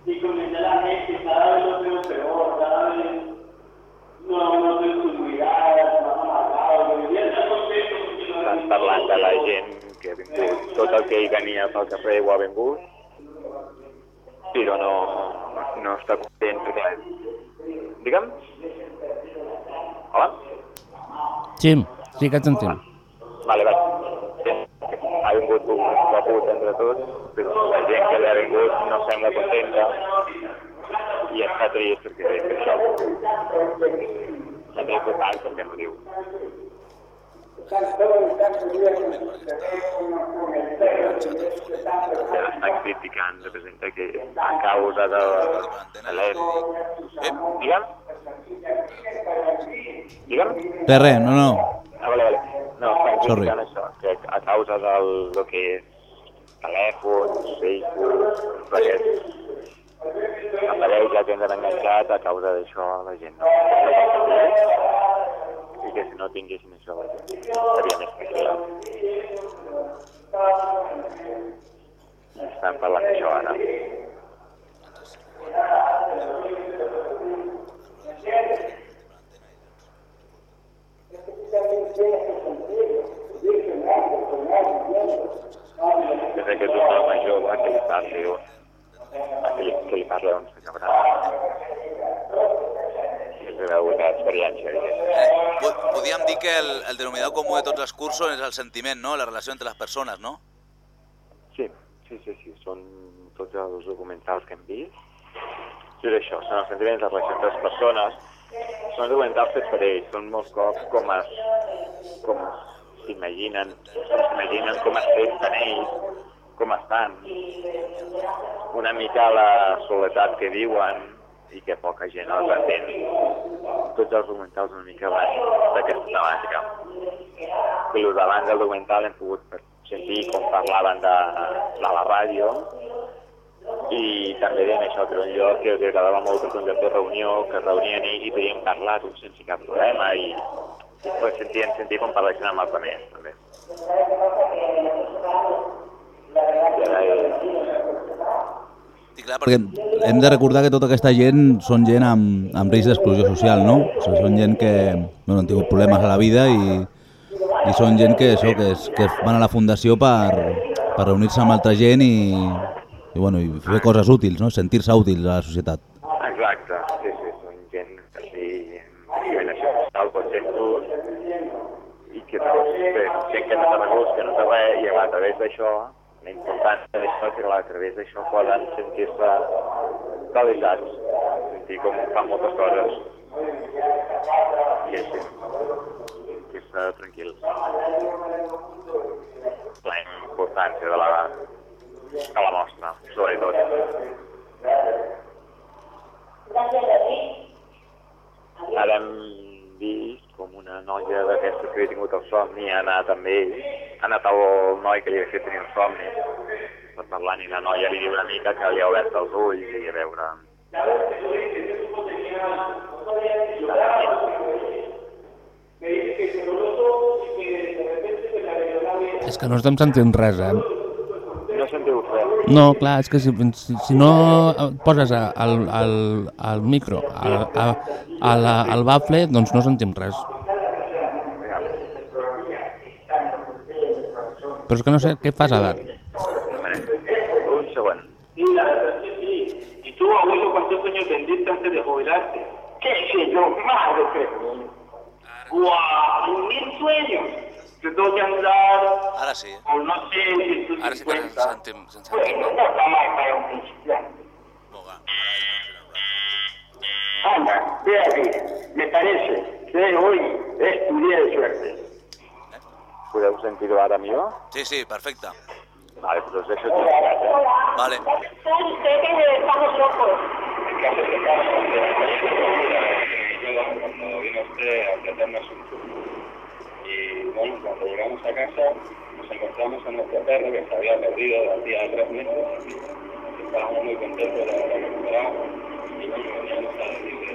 Y comenté a la gente, cada vez lo veo peor, cada vez no, no estoy con mirada, más amargado. Yo debería estar contento porque lo Estan parlant de la gent que ha vingut, tot el que hi venia pel cafè ho ha vingut, però no, no està content perquè... Digue'm? Hola? Sí, sí que et sentim. Vale, vale. Ha vingut un caput entre tots, però la gent que li ha vingut no sembla contenta i està trist perquè per això. Està preocupat perquè no diu. Estan criticant, representa que a causa de telèfon... Eh, digue'm? Digue'm? Res, res, no, no. Ah, vale, vale. No, estan Sorry. criticant això, que a causa del lo que és telèfons, Facebook, aquests aparells ja tenen enganxat, a causa d'això la gent no. I que si no tinguessin això la gent seria més tranquil·la. I estan parlant d'això ara. Crec que és un home jove que li parli, que li, que li parli a un senyor gran. És una bona experiència. Po- Podríem dir que el, el denominador comú de tots els cursos és el sentiment, no? La relació entre les persones, no? Sí, sí, sí, sí, són tots els documentals que hem vist. Sí, és això, són els sentiments, les relacions entre les persones. Són documentals fets per ells, són molts cops com es, com s'imaginen, s'imaginen com es senten ells, com estan. Una mica la soledat que viuen i que poca gent els entén. Tots els documentals una mica van d'aquesta temàtica. I els d'abans del documental hem pogut sentir com parlaven de, de la ràdio i també deien això, que era un lloc que els agradava molt perquè un lloc de reunió, que es reunien ells i podien parlar tots sense cap problema i pues, sentien sentir com parlessin amb els altres també. Sí, clar, perquè hem de recordar que tota aquesta gent són gent amb, amb risc d'exclusió social, no? O sigui, són gent que bueno, han tingut problemes a la vida i, i són gent que, això, que, es, que van a la fundació per, per reunir-se amb altra gent i, i, bueno, i fer coses útils, no? sentir-se útils a la societat. Exacte, sí, sí, són gent que sí, això, tal, pot ser dur, i que no, que, gent que no té recursos, que no té res, i a través d'això, la importància d'això, que a través d'això poden sentir-se realitzats, sentir com fan moltes coses, i així, sentir-se tranquils. La importància de la, de la mostra, sobretot. Ara hem vist com una noia d'aquestes que havia tingut el somni ha anat amb ell, ha anat al noi que li havia fet tenir el somni, per parlant i la noia li diu una mica que li ha obert els ulls i a veure... És que no estem sentint res, eh? No sentiu res? No, clar, és que si, si, si no et poses a- al, al, al micro, al, a, a la, al bafle, doncs no sentim res. Però és que no sé què fas ara. Un segon. ¿Y tú, abuelo, cuántos años vendiste antes de jubilarte? ¿Qué sé yo? Más de tres mil. ¡Guau! ¡Mil sueños! Te tengo que andar... Ara sí. Por no sé, 150. Ara sí que ens sentim, ens sentim. Bueno, no está mal para un principiante. Anda, ve aquí. Me parece que hoy es tu día de suerte. Podeu sentir-ho ara millor? Sí, sí, perfecte. Vale, pues us deixo eh? Vale. Son ustedes locos. cuando vino usted a ofrecernos un. Y bueno, cuando llegamos a casa nos encontramos a nuestro perro que se había perdido de hacía tres meses. Estábamos muy contentos de haberlo recuperado. Y bueno, veníamos a decirle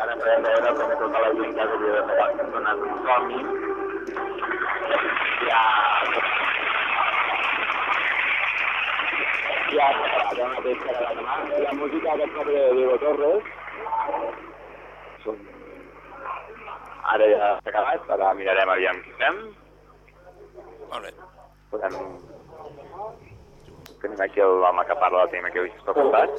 Ara hem de veure com tota la havia de somni ja ja ara mateix per a la demà la música d'aquest poble de Diego Torres són ara ja s'ha acabat ara mirarem aviam qui fem Molt bé. podem tenim aquí l'home que parla tenim aquí el gestor costat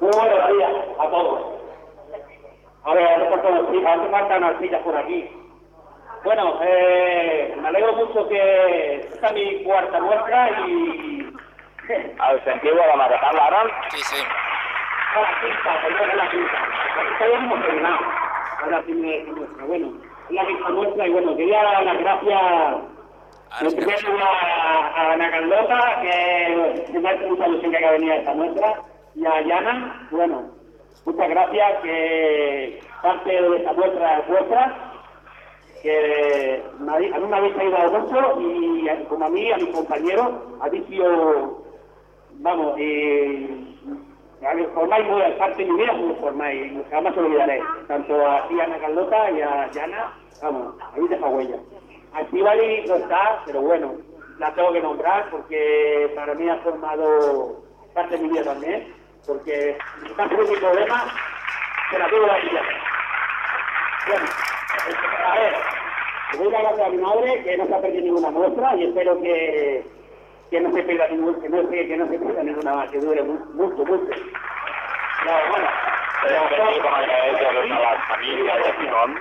Muy buenos días a todos. A ver, ahora faltan artistas, ahora faltan artistas por aquí. Bueno, eh, me alegro mucho que esta es mi cuarta muestra y... El sentiu a la maratalla ara? Sí, sí. A la quinta, perdón, a la quinta. Todavía no hemos terminado. Ahora sí me muestra. Bueno, es la quinta muestra y bueno, quería dar las gracias en primer lugar a, a Ana Carlota, que me ha hecho mucha ilusión que haya venido a esta muestra, y a Yana, bueno, muchas gracias, que parte de esta muestra es vuestra, que me a mí me habéis ayudado mucho y como a mí, a mis compañeros, habéis sido, vamos, eh, formáis muy parte de mi vida, como formáis, jamás olvidaré, tanto a ti, Ana Carlota, y a Yana, vamos, habéis dejado huella. A Estivali no está, pero bueno, la tengo que nombrar porque para mí ha formado parte de mi vida también, porque con mi problema, se la tengo la vida. Bueno, a ver, le doy las gracias a mi madre, que no se ha perdido ninguna muestra y espero que, que no se pierda ninguna, que no se, que no se pierda ninguna más, que dure mu- mucho, mucho. Bueno, a tothom.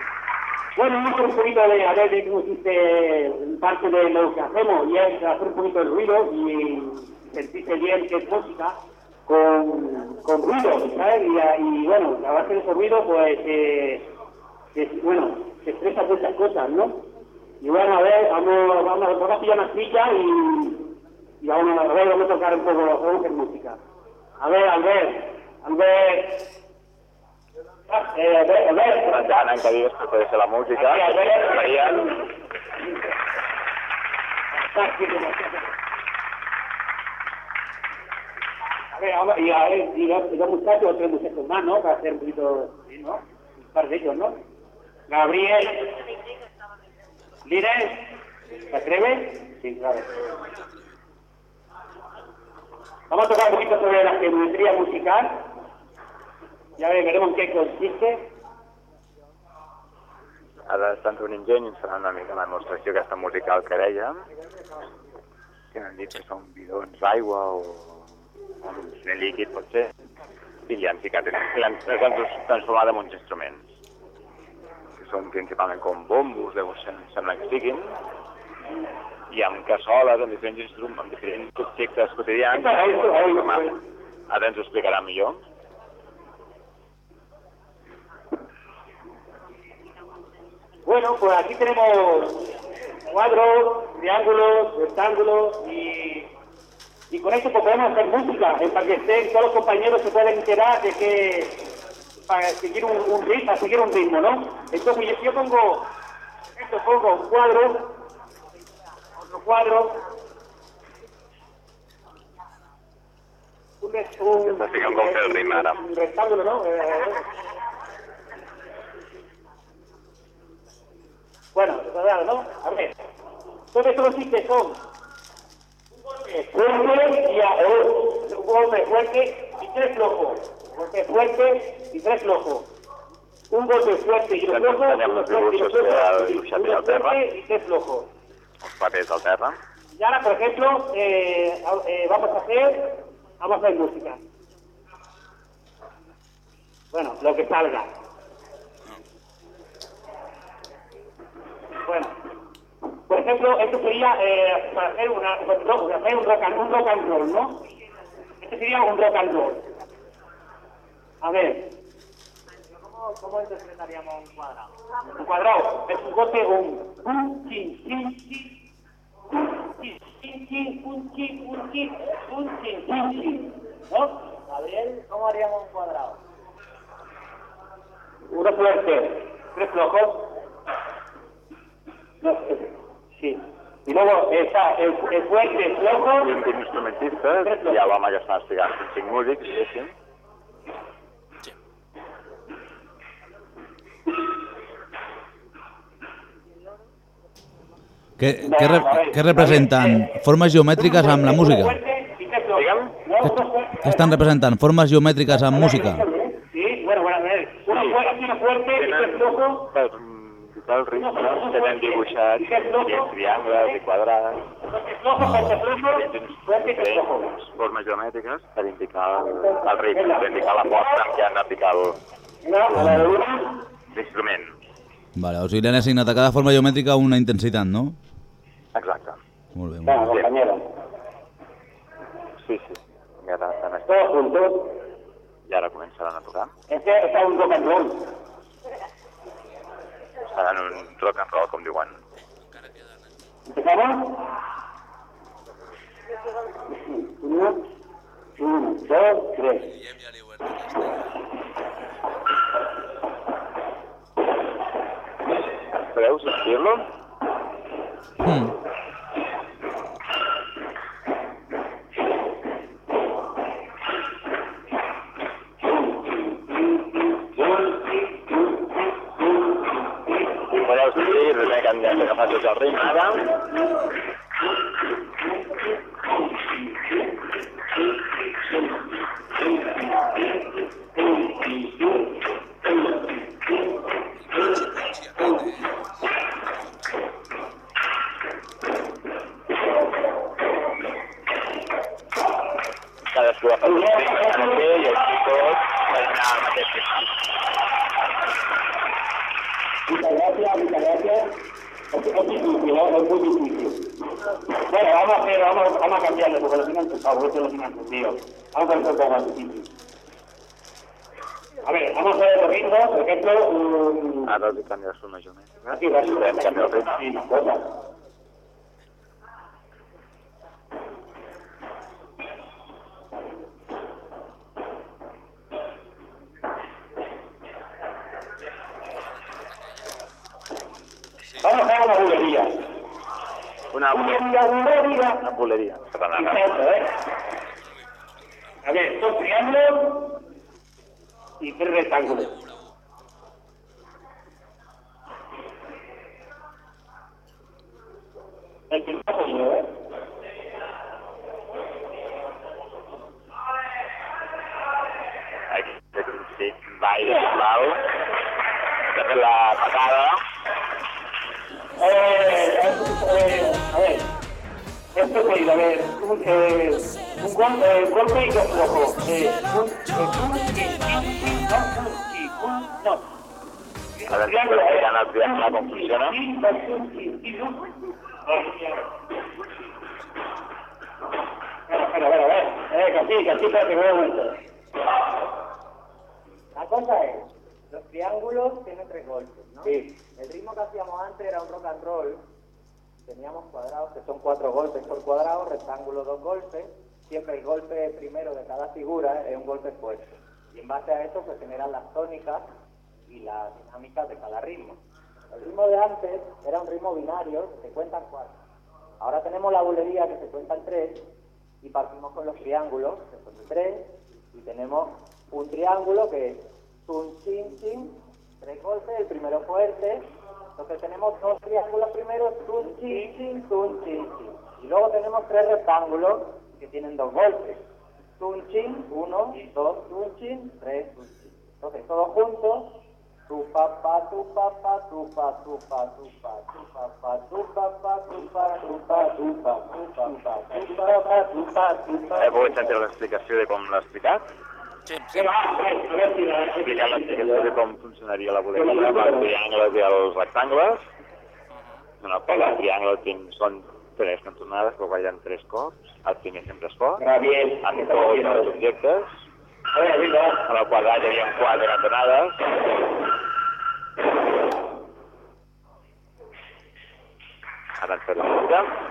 Bueno, vamos a un poquito de, a ver, de cómo existe parte de lo que hacemos y es hacer un poquito de ruido y sentirse bien que es música con, con ruido, ¿sabes? Y, y, bueno, a base de ese ruido, pues, eh, es- bueno, se expresan muchas cosas, ¿no? Y bueno, a ver, vamos, vamos, vamos a pillar una silla y, y vamos, a ver, vamos a tocar un poco, vamos a música. A ver, Albert, Albert, eh, Albert, Albert. La Jana en cadires prefereix la música. Marian, A ver, ahora, y, a ver, y, dos, dos muchachos, tres muchachos más, ¿no? Para hacer un poquito, ¿no? Un par de ellos, ¿no? Gabriel. ¿Líder? ¿Se atreve? Sí, claro. Vamos a tocar un poquito sobre la geometría musical. Ya ve- veremos en qué consiste. ara estan reunint gent i ens faran una mica la demostració aquesta musical que dèiem. Que han dit que són bidons d'aigua o, un cine líquid, potser. I li han ficat, li han, els han transformat en uns instruments. Que són principalment com bombos, deu sembla que siguin. I amb cassoles, amb diferents instruments, amb diferents objectes quotidians. Ara ens ho explicarà millor. Bueno, pues aquí tenemos cuadros, triángulos, rectángulos y, y con esto pues podemos hacer música, eh, para que estén, todos los compañeros se puedan enterar de que para seguir un, un ritmo, seguir un ritmo, ¿no? Entonces yo, yo pongo, esto pongo un cuadro, otro cuadro, un, un, un rectángulo, ¿no? Eh, Bueno, claro, ¿no? A ver. Entonces esto consiste son fuerte y a, un golpe fuerte y tres flojos. Golpe fuerte y tres flojos. Un golpe fuerte y ha flojo, terra, fuerte y tres flojos. papers al terra. Y ahora, por ejemplo, eh, eh, vamos a hacer, vamos a hacer música. Bueno, lo que salga. Bueno, por ejemplo, esto sería eh, para hacer una, para hacer un rock, and, un rock and roll, ¿no? Este sería un rock and roll. A ver, ¿Cómo, cómo interpretaríamos un cuadrado? un cuadrado, es un golpe, un un chin, chin, chin, un chin, chin, un chin, un chin, un chin, chin, chin, ¿no? Gabriel, ¿cómo haríamos un cuadrado? Uno fuerte, tres flojos. No, eh, sí. Y luego está el, el fuerte, el flojo. 25 instrumentistes, hi ha l'home que està explicant 5 músics, diguéssim. Què, què, re, què representen? Formes geomètriques amb la música? Què estan representant? Formes geomètriques amb música? Sí, bueno, bueno, a ver. Uno fuerte, uno fuerte y tres flojos. Per indicar el ritme, tenen dibuixats i triangles i quadrats, diferents formes geomètriques per indicar el ritme, per indicar la força amb què han d'aplicar el, d'instrument. Vale, o sigui, li han assignat a cada forma geomètrica una intensitat, no? Exacte. Molt bé. Venga, Molt bé. Sí, sí. I ara, ara, Todos juntos. I ara començaran a tocar. Este es un rock and roll. Seran un rock and roll, com diuen. ¿Empezamos? Uno, uno, dos, tres. Podeu sentir-lo? Mm. Sentir, primer que hem d'agafar tots el ritme es muy difícil. Bueno, vamos a hacer, vamos, vamos a cambiarle porque lo tienen sus favoritos, lo tienen sus tíos. Vamos a hacer un poco más difícil. A ver, vamos a ver los ritmos, por ejemplo, un... Ara els hi canvies una geomètrica. Sí, vas Una bulería, bulería. Una bulería. Catalana. Exacto, ¿eh? A ver, dos triángulos y tres rectángulos. El primero soy yo, ¿eh? Aquí, sí, baile, sisplau. De fer la patada. Eh, eh, a ver, esto sería, a ver, un, eh, un gol, eh, golpe y flojo. Eh, un, eh, un, sí, sí, sí, no, un, sí, un, no. A veure si explicant el triangle com funciona. Espera, espera, espera, a ver, eh, que sí, que sí, espérate, un momento. La cosa es, los triángulos tienen tres golpes, ¿no? Sí. El ritmo que hacíamos antes era un rock and roll. Teníamos cuadrados que son cuatro golpes por cuadrado, rectángulo dos golpes. Siempre el golpe primero de cada figura es un golpe fuerte. Y en base a eso se generan las tónicas y las dinámicas de cada ritmo. El ritmo de antes era un ritmo binario que se cuentan cuatro. Ahora tenemos la bulería que se cuenta en tres y partimos con los triángulos que son de tres y tenemos un triángulo que es tun, chin, chin, tres golpes, el primero fuerte. Entonces tenemos dos triángulos primero, tun chi chin, chin. Y luego tenemos tres rectángulos que tienen dos golpes. Tun chin, uno, dos, tun chin, tres, tun chin. Entonces todos juntos, tu papá, tu papá, tu papá, tu papá, tu papá, tu papá, tu papá, tu papá, tu papá, tu papá, tu papá, tu papá, tu papá, tu papá, tu papá, tu papá, tu papá, papá, papá, papá, papá, papá, papá, papá, papá, papá, si la... Explicant l'explicació de com funcionaria la amb els triangles i els rectangles. En el qual el triangle tinc, són tres cantonades que guanyen tres cops. El primer sempre es bien. Amb tots els objectes. A ver, vinga. En el quadrat hi havia quatre cantonades. Ara ens fem la música.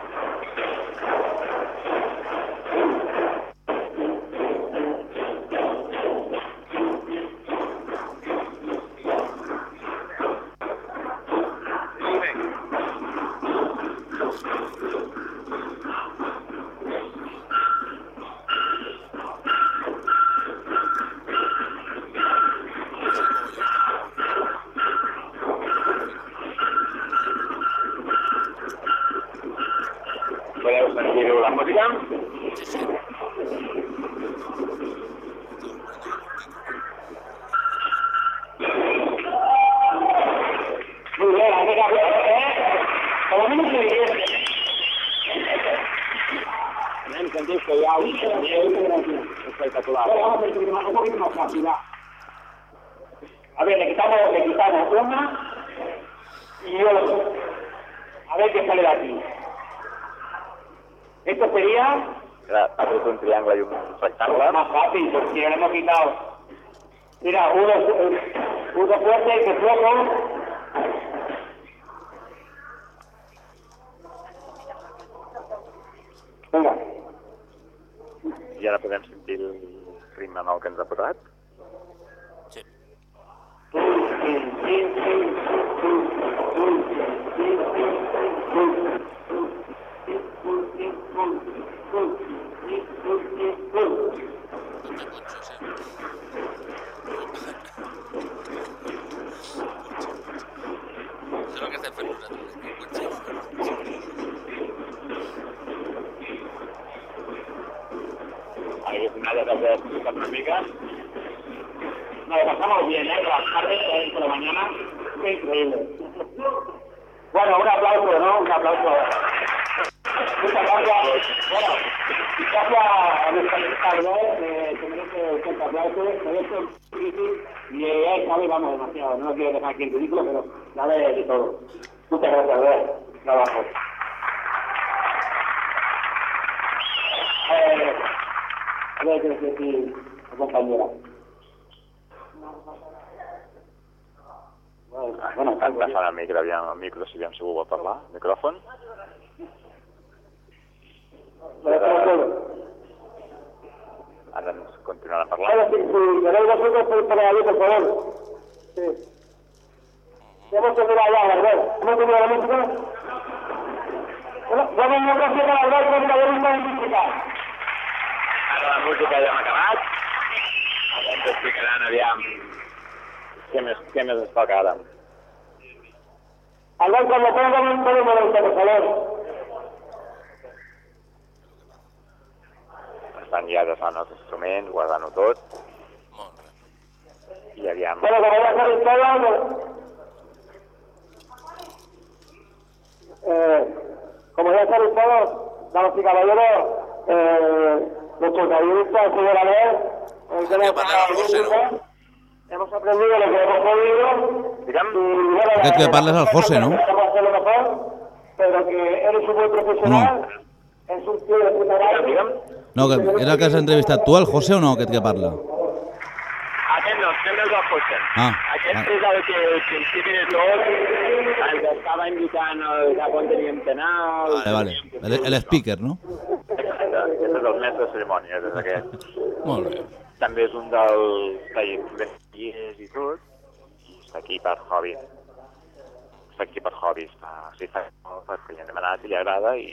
Si aviam si vol parlar. Micròfon. Ara ens continuarà parlant. Ahora sí, si vosotros, pues por ahí, por favor. Sí. Ya hemos terminado ya, ¿verdad? ¿Hemos terminado la música? Bueno, vamos a una canción para hablar con la voluntad de música. Ara la música ja hem acabat. Ara ens explicaran, aviam, què més, què més ens toca ara. Hablar cuando pongan un tono de por favor. Estan ja desant els instruments, guardant-ho tot. I aviam... Bueno, como ya sabéis todos, eh, como ya sabéis todos, damas y caballeros, eh, nuestro periodista, el señor Abel, el que nos ha hemos aprendido lo que hemos podido. Y bueno, Aquest que parla és el José, no? Pero que eres un buen profesional, es un tío de puta madre. No, que era el que has entrevistat tu, el José, o no, aquest que parla? Aquest no, aquest no és el José. Ah, Aquest ah. és el que al principi de tot, el que estava indicant el cap on teníem el- Vale, vale. El, el speaker, no? Exacte, aquest és el mestre de cerimònies, és aquest. Molt bé. També és un dels tallers i tot, i està aquí per hobby. Està aquí per hobby, està, sí, fa, perquè li hem demanat i li agrada i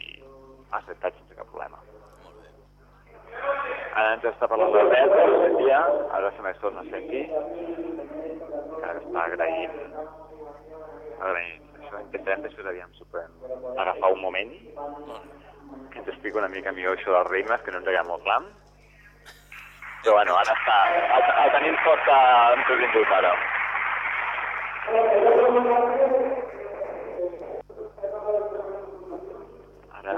ha acceptat sense cap problema. Ara ens està parlant d'Albert, que el sentia, ara se m'hi torna a sentir, que ara està agraint, agraint. Això intentarem després, aviam, si podem agafar un moment, que ens explica una mica millor això dels ritmes, que no ens quedat molt clar. Però bueno, ara està, el, el tenim força entretingut ara. Ara...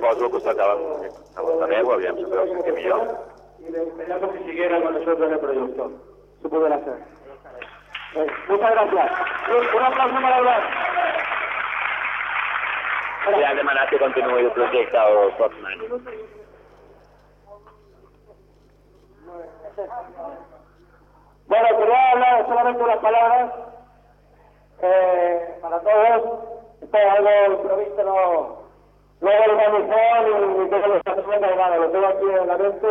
Poso al costat de la, de la veu, aviam si podeu sentir millor. y le pedíamos que siguiera con nosotros en el proyecto. Se puede hacer. Eh, muchas gracias. Un aplauso para hablar. Ja hem demanat que continuï el pròxim any. Bueno, quería hablar solamente unas palabras eh, para todos. Esto es algo improvisto, no, no lo organizado ni, ni tengo los de nada. Lo tengo aquí en la mente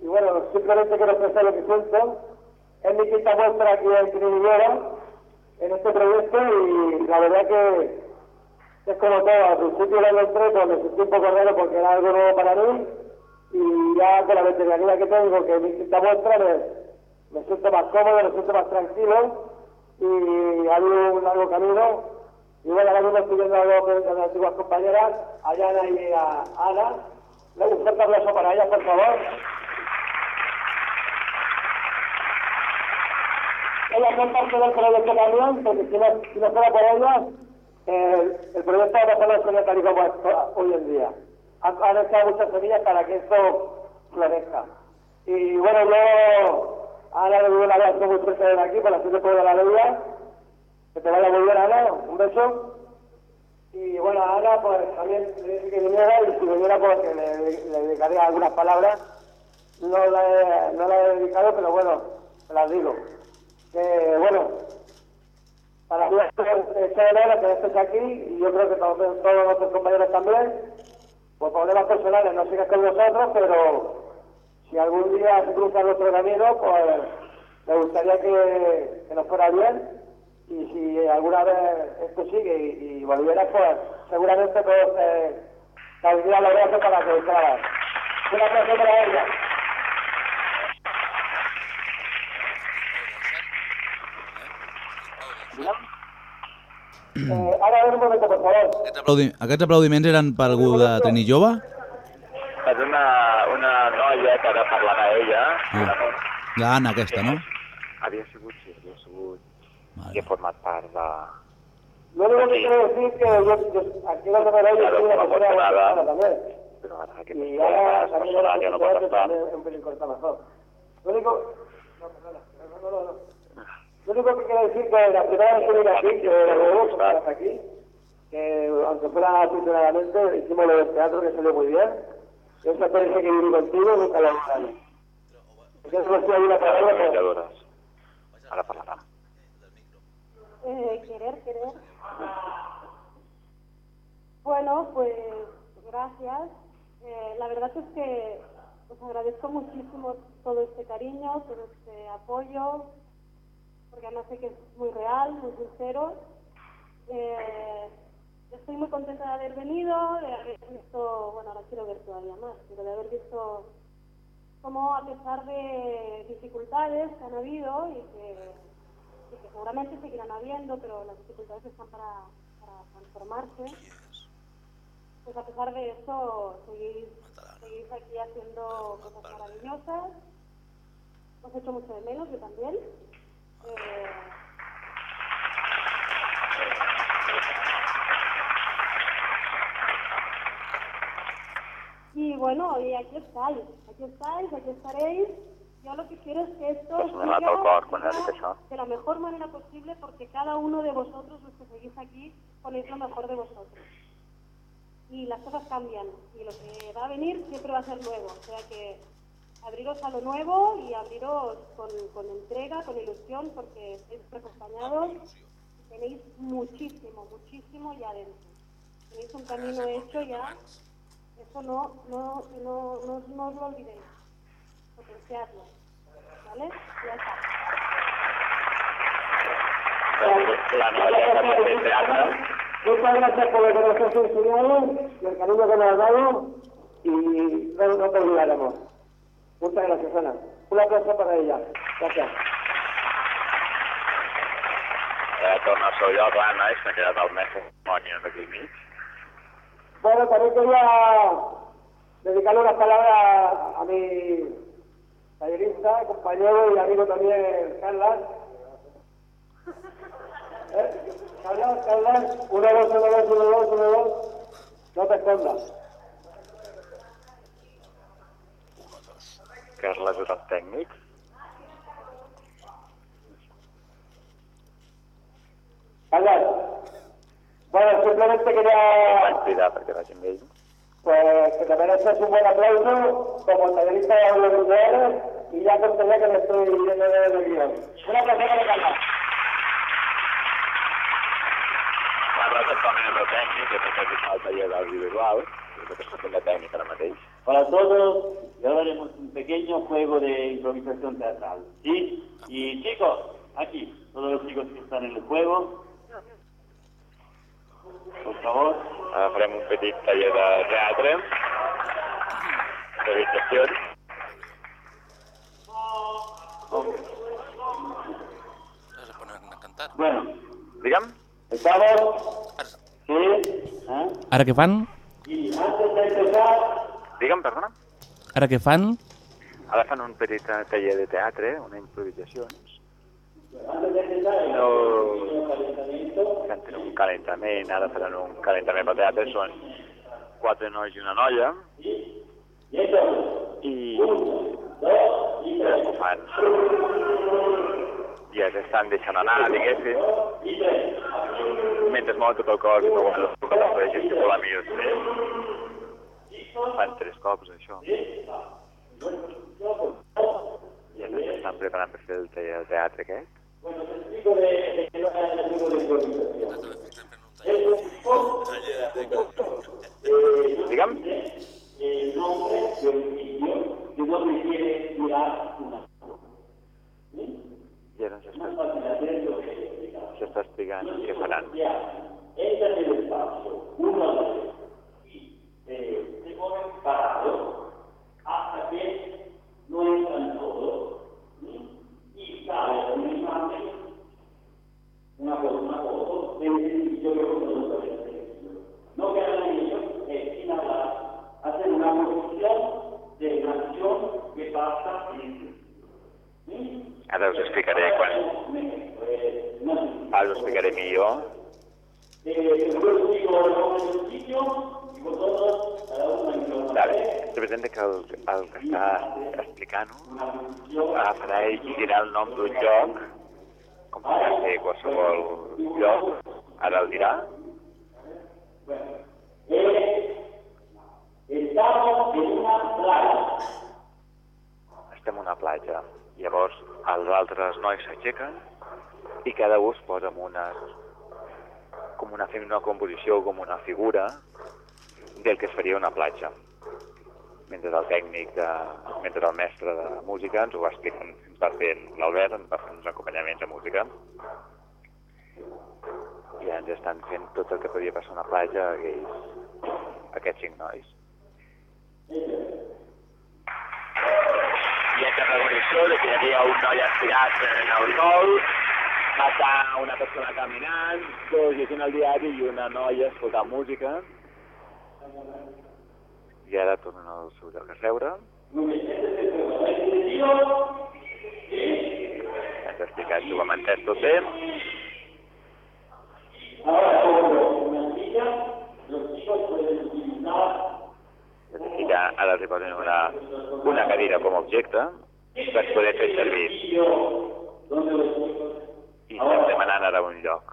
y, bueno, simplemente quiero expresar lo que siento. Es mi quinta muestra aquí en Trinidad en este proyecto y la verdad que es como todo. Al principio cuando entré pues me sentí un poco raro porque era algo nuevo para mí y ya con la veteranía que tengo, que es mi quinta muestra, me, me siento más cómodo, me siento más tranquilo y ha habido un largo camino. Y bueno, ahora mismo estoy viendo a dos de las antiguas compañeras, a Yana y a Ana. Un fuerte aplauso para ellas, por favor. Ellas son parte del proyecto también, porque si no, si no fuera por ellas, eh, el proyecto no solo sería tal y como hoy en día. Han, han echado muchas semillas para que esto florezca. Y bueno, yo ahora le doy un abrazo muy fuerte de aquí para hacer de la Bella. Que te vaya muy bien, Ana. Un beso. Y bueno, a Ana, pues también le dije que viniera y si viniera, pues le, le dedicaré algunas palabras. No la, he, no la he dedicado, pero bueno, las digo. Que bueno, para mí es menos que estés aquí y yo creo que todos, todos nuestros compañeros también. Por problemas personales no sigas con nosotros, pero si algún día se cruza nuestro camino, pues me gustaría que, que nos fuera bien. Y si alguna vez esto sigue y, y volviera, pues seguramente pues, eh, saldría los brazos para que entrara. Un aplauso para ella. Eh, ara, a un moment, per favor. Aplaudi Aquests aplaudiments eren per algú de tenir jove? És una, una noia que ara parlarà ella. Ah. L'Anna aquesta, no? Havia sigut, sí, havia sigut... I he format part de... Que quiero decir es que aquí no me veo, yo soy una persona también. Però ara aquest Y ahora también personal ja no pot estar. un pelín corta mejor. Lo único... No, perdona, no, no, no. Lo único que quiero decir que la primera vez que vine aquí, que estás aquí, que aunque fuera aficionadamente, hicimos lo del teatro que salió muy bien. Esa experiencia que viví contigo nunca la olvidaré. Porque eso me una palabra que... Treballadores. Ara parlarà. Eh, querer, querer. Bueno, pues gracias. Eh, la verdad es que os agradezco muchísimo todo este cariño, todo este apoyo, porque además sé que es muy real, muy sincero. Eh, estoy muy contenta de haber venido, de haber visto, bueno, ahora quiero ver todavía más, pero de haber visto cómo a pesar de dificultades que han habido y que, y que seguramente seguirán habiendo, pero las dificultades están para, para transformarse, pues a pesar de eso seguís, seguís aquí haciendo cosas maravillosas. Os echo mucho de menos, yo también. Y bueno, y aquí estáis, aquí estáis, aquí estaréis. Yo lo que quiero es que esto Pues me siga de la mejor manera posible porque cada uno de vosotros, los que seguís aquí, ponéis lo mejor de vosotros. Y las cosas cambian y lo que va a venir siempre va a ser nuevo. O sea que abriros a lo nuevo y abriros con, con entrega, con ilusión, porque estáis acompañados y tenéis muchísimo, muchísimo ya dentro. Tenéis un camino hecho ya eso no, no, no, no, no os lo olvidéis. Potenciarlo. ¿Vale? Ya está. Ha. Muchas gracias por lo que nos has enseñado y el cariño que nos has dado y no, no te olvidaremos. Muchas gracias, Ana. Un aplauso para ella. Gracias. Eh, torna al seu lloc l'Anna i s'ha quedat al mestre cerimònia d'aquí mig. Bueno, también quería dedicarle unas palabras a mi tallerista, compañero y amigo también, Carlas. ¿Eh? Carlas, Carlas, uno, dos, uno, dos, uno, dos, uno, dos. No te escondas. Carles és el tècnic. Carlas. Bueno, simplemente quería Vaig cridar perquè vagi amb ell. pues, que te mereces un buen aplauso como tallerista de los lugares y ya contaría que me estoy yendo de guión. Una para Carlas. Carles actualment és el tècnic, que també fa el taller d'audiovisual, de mateix. Para todos, y ahora haremos un pequeño juego de improvisación teatral. ¿Sí? Y chicos, aquí, todos los chicos que están en el juego, por favor. Ara farem un petit taller de teatre, d'habitacions. Bueno, Digue'm? ¿estamos? Sí. ¿eh? Ara què fan? Digue'm, perdona? Ara què fan? Ara fan un petit eh, taller de teatre, una empezar, No... Fent un calentament, ara faran un calentament per teatre, són quatre nois i una noia. I... i es estan deixant anar, diguéssim, mentre es mouen tot el cos i no ho que també gesticular millor després. Fan tres cops, això. I ara s'estan preparant per fer el te- el teatre aquest. Digue'm. El nombre del sitio de donde quiere tirar una I ara s'està s'està explicant què faran. entra en el espacio uno a la vez y eh, se ponen parados hasta que no entran todos ¿sí? y sale una imagen, una foto, una foto del sitio que produce el texto. No quedan ellos eh, sin hablar, hacen una posición de una acción que pasa en Ara us explicaré quan... Ara us explicaré millor. Vale. Representa que el, el que està explicant-ho agafarà i dirà el nom d'un lloc, com podria ser qualsevol lloc, ara el dirà, Estamos en una playa. estem a una platja. Llavors els altres nois s'aixequen i cada un es posa amb una, com una, fent una composició, com una figura del que es faria una platja. Mentre el tècnic, de, mentre el mestre de música ens ho va explicar, ens va fer l'Albert, ens va fer uns acompanyaments de música. I ja ens estan fent tot el que podia passar una platja aquells, aquests cinc nois. hi ha la revolució de que hi havia un noi estirat en el sol, passar una persona caminant, dos llegint el diari i una noia escoltant música. I ara tornen al seu lloc a seure. Ens ha explicat ho hem entès tot bé. I ja ara li posen una, una cadira com a objecte per poder fer servir. I estem demanant ara un lloc.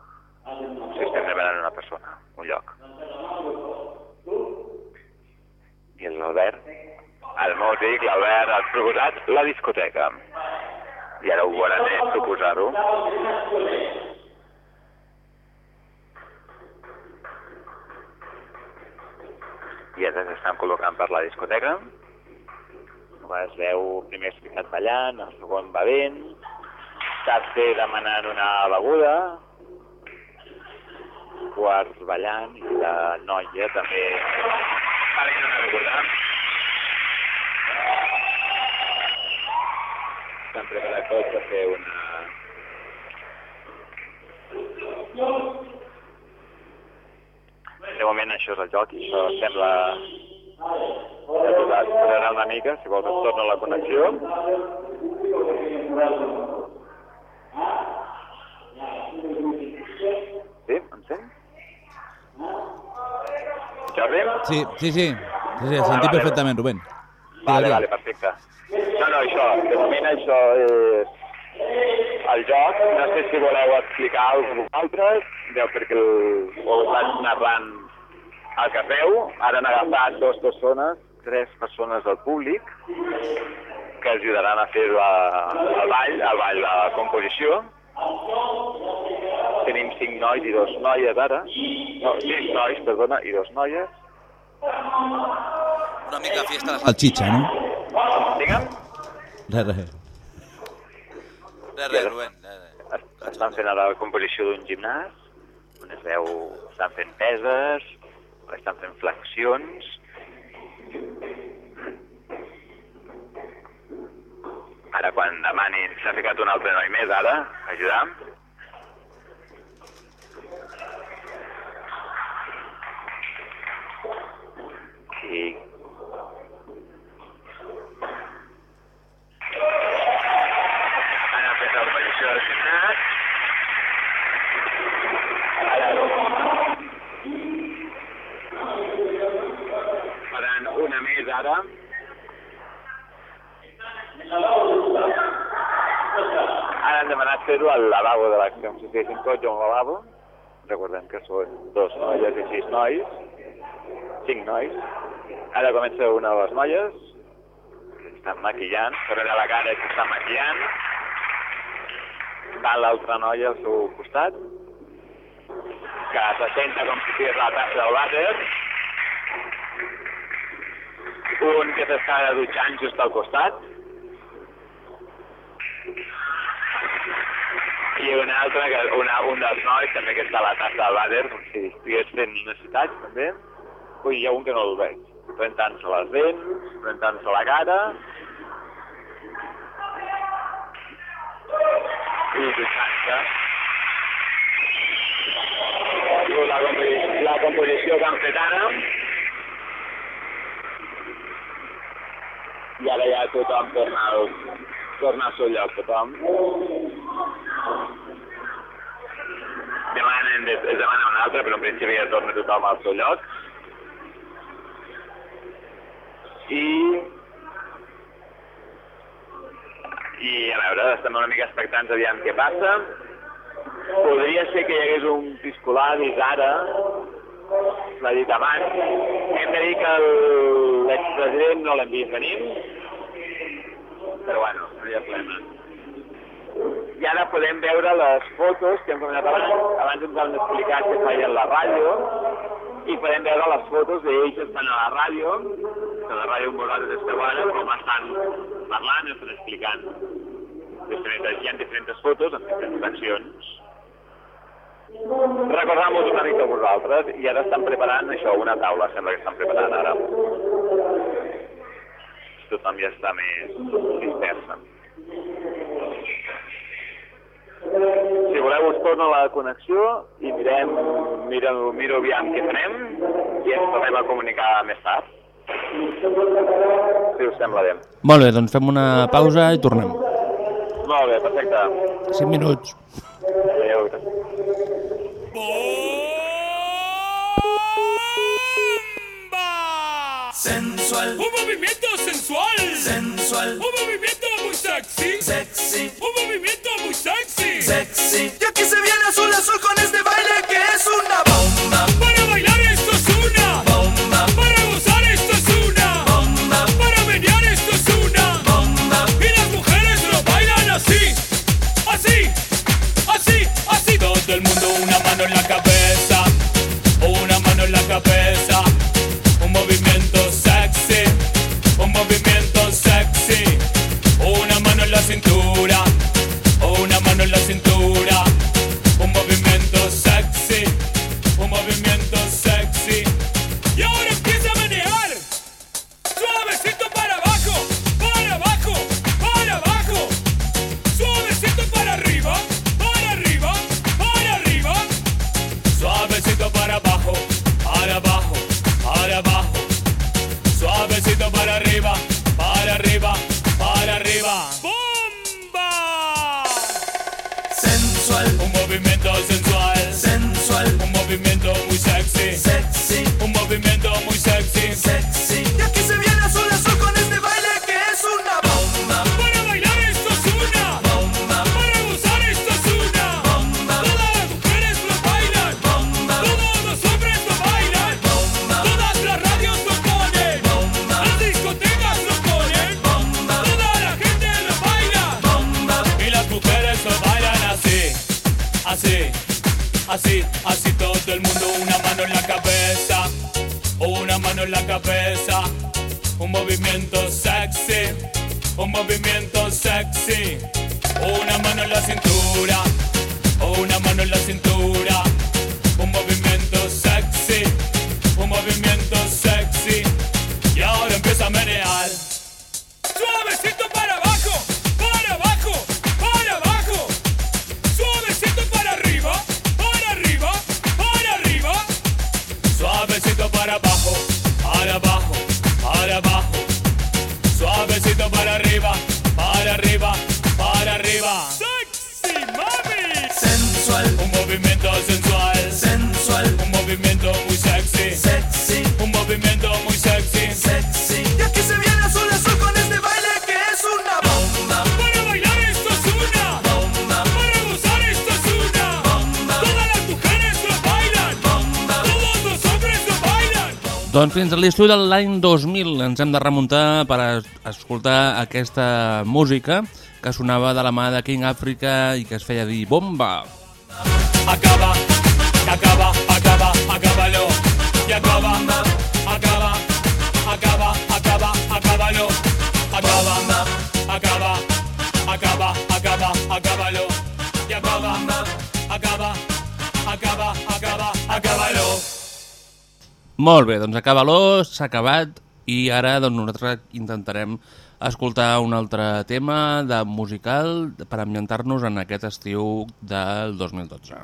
Si estem demanant una persona, un lloc. I l'Albert, el músic, l'Albert, ha proposat la discoteca. I ara ho veurà ell i ara s'estan col·locant per la discoteca. Es veu primer explicat ballant, el segon bevent, tercer demanant una beguda, quart ballant i la noia també bevent una beguda. S'han preparat tots per fer una... De moment això és el joc i això sembla... Posat, posarà una mica, si vols es torna la connexió. Sí, em sent? Jordi? Sí, sí, sí. Sí, sí, sentit perfectament, Rubén. Vale, vale, perfecte. No, no, això, de moment això és el joc. No sé si voleu explicar alguna cosa vosaltres, deu perquè el, ho vaig narrant al que feu. Ara han agafat dues persones, tres persones del públic, que ajudaran a fer la, el ball, el ball, la composició. Tenim cinc nois i dos noies ara. No, cinc nois, perdona, i dos noies. Una mica fiesta de salchicha, no? Digue'm. Res, res. Res, res, Rubén. Estan fent ara la composició d'un gimnàs, on es veu, estan fent peses, estan fent flexions. Ara quan demanin, s'ha ficat un altre noi més ara, ajudar. I Ara fet la composició del gimnàs. Més ara. han demanat fer-ho al lavabo de l'acció, com si estiguessin tots a un lavabo. Recordem que són dos noies i sis nois, cinc nois. Ara comença una de les noies, que estan maquillant, però a la cara que està maquillant. Va l'altra noia al seu costat, que se senta com si fes la tassa del vàter. Un que s'està dutxant just al costat. I un altre, que, una, un dels nois també que està a la tassa del vàter, com si estigués fent necessitats també. Ui, hi ha un que no el veig. Rentant-se les dents, rentant-se la cara. I dutxant-se. la composició que han fet ara. I ara ja tothom torna al, torna al seu lloc, tothom. Demanen, es demana un altre, però en principi ja torna tothom al seu lloc. I... I a veure, estem una mica expectants aviam què passa. Podria ser que hi hagués un piscolabis ara, l'ha dit abans. Hem de dir que l'expresident no l'hem vist venir, però bueno, no hi ha problema. I ara podem veure les fotos que hem comentat abans. Abans ens han explicat que feien la ràdio, i podem veure les fotos d'ells que estan a la ràdio, que la ràdio on vosaltres esteu ara, com estan parlant, estan explicant. Hi ha diferents fotos amb diferents accions. Recordar-vos una mica vosaltres i ara estan preparant això, una taula, sembla que estan preparant ara. Tothom ja està més dispersa. Si voleu us torno la connexió i mirem, mira, miro aviam què farem i ens tornem a comunicar més tard. Si us sembla bé. Molt bé, doncs fem una pausa i tornem. Molt bé, perfecte. 5 minuts. Adéu. Sensual. Un movimiento sensual. Sensual. Un movimiento muy sexy. Sexy. Un movimiento muy sexy. Sexy. Y aquí se viene azul azul con l'estiu de l'any 2000 ens hem de remuntar per escoltar aquesta música que sonava de la mà de King Africa i que es feia dir Bomba. Bomba. Molt bé, doncs acaba l'os, s'ha acabat i ara doncs, nosaltres intentarem escoltar un altre tema de musical per ambientar-nos en aquest estiu del 2012.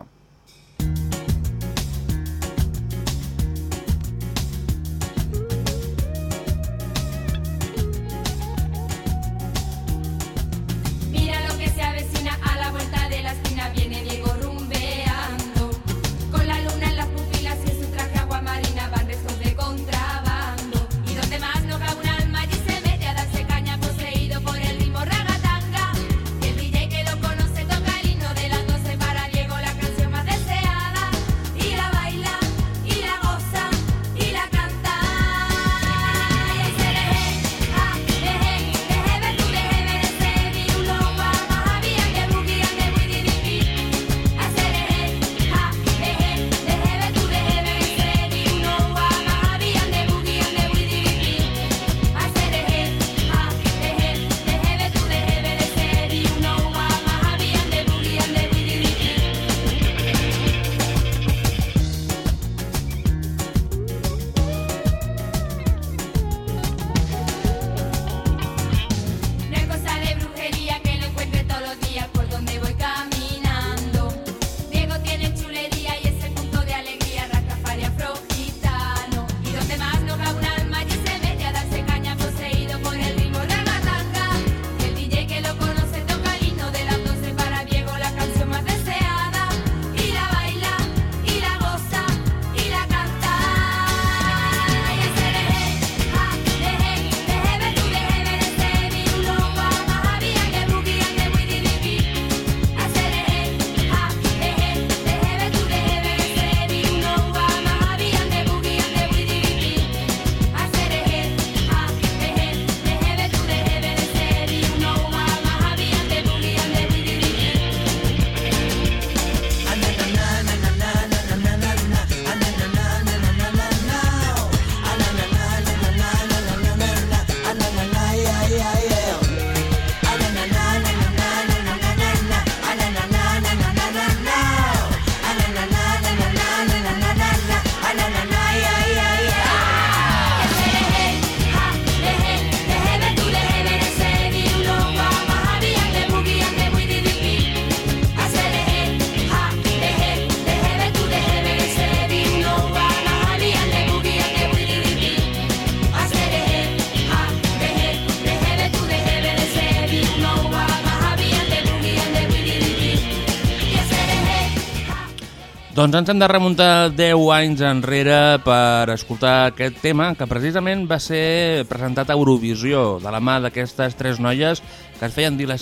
Doncs ens hem de remuntar 10 anys enrere per escoltar aquest tema que precisament va ser presentat a Eurovisió de la mà d'aquestes tres noies que es feien dir les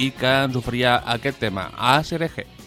i que ens oferia aquest tema, a ASRG.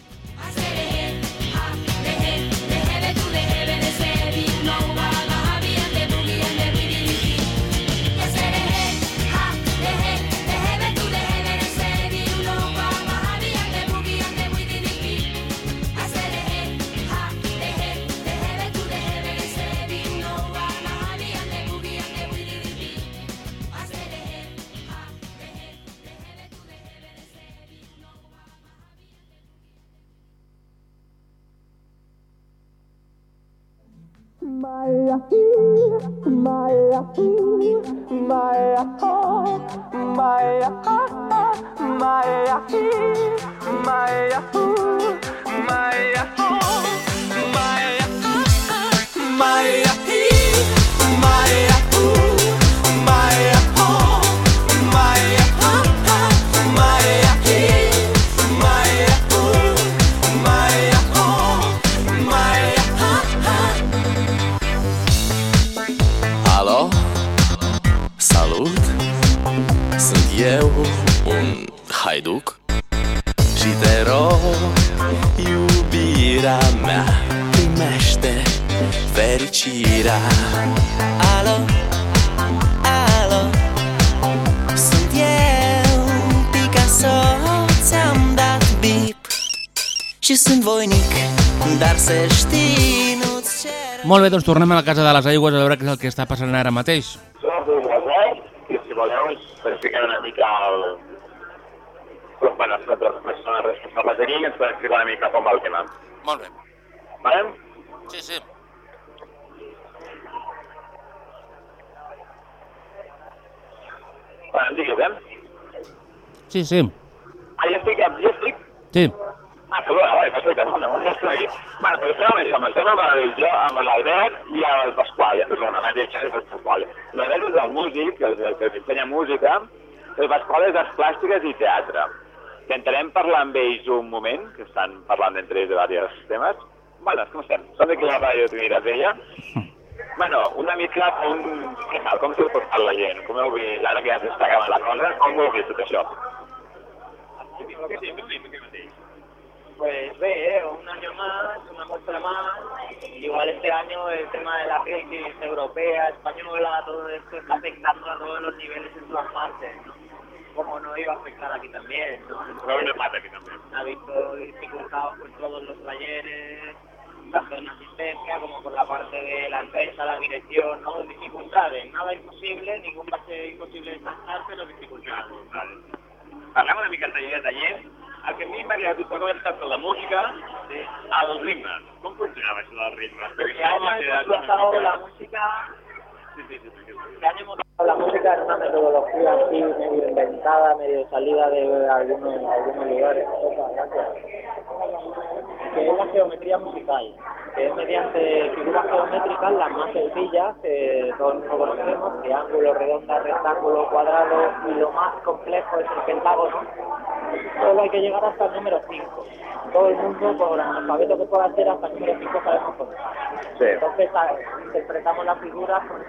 iubirea mea Primește fericirea Alo, alo Sunt eu, Picasso Ți-am dat bip Și sunt voinic Dar să știi, nu-ți cer Molt bé, doncs tornem a la Casa de les Aigües a veure què és el que està passant ara mateix. Som uns resets, i si voleu, per ficar una mica el, Bueno, les persones responsables d'aquí que ens poden explicar una mica com va el tema. Molt bé. Vale? Sí, sí. Bueno, digues, eh? Sí, sí. Ah, ja estic, ja estic. Sí. Ah, bueno, vale, perfecte, no, no, ja estic aquí. Bueno, però estem amb això, amb el jo, amb l'Albert i el Pasqual, ja, perdona, m'ha dit el Pasqual. L'Albert és el músic, el, el que ensenya música, el Pasqual és d'arts plàstiques i teatre. Intentarem parlar amb ells un moment, que estan parlant entre ells de diversos temes. Bueno, com estem? Som d'aquí a la ràdio Trinidad Vella. [LAUGHS] Bueno, una mica com, què tal, com s'ho portat la gent? Com heu vist, ara que ja s'està acabant la cosa, com heu vist tot això? Pues ve, ¿eh? un año más, una muestra más. Igual este año el tema de la crisis europea, española, todo esto está afectando a todos los niveles en todas partes. ¿no? Como no iba a afectar aquí también. Ha visto dificultados por todos los talleres, tanto en asistencia como por la parte de la empresa, la dirección, ¿no? Dificultades, nada imposible, ningún ser imposible de tratar, pero dificultades. Parlem una mica del taller de taller. El que a mi agradat un poc és la música, sí. els ritmes. Com funcionava això Este año hemos tratado la música Sí, sí, sí, sí. Este la música en una metodología así medio inventada, medio salida de algunos, algunos lugares. Que es la geometría musical, que es mediante figuras geométricas las más sencillas que todos no conocemos, triángulo, redonda, rectángulo, cuadrado, y lo más complejo es el pentágono. Solo hay que llegar hasta el número 5. Todo el mundo, por alfabeto que pueda ser, hasta el número 5 sabemos contar. Sí. Entonces a- interpretamos las figuras con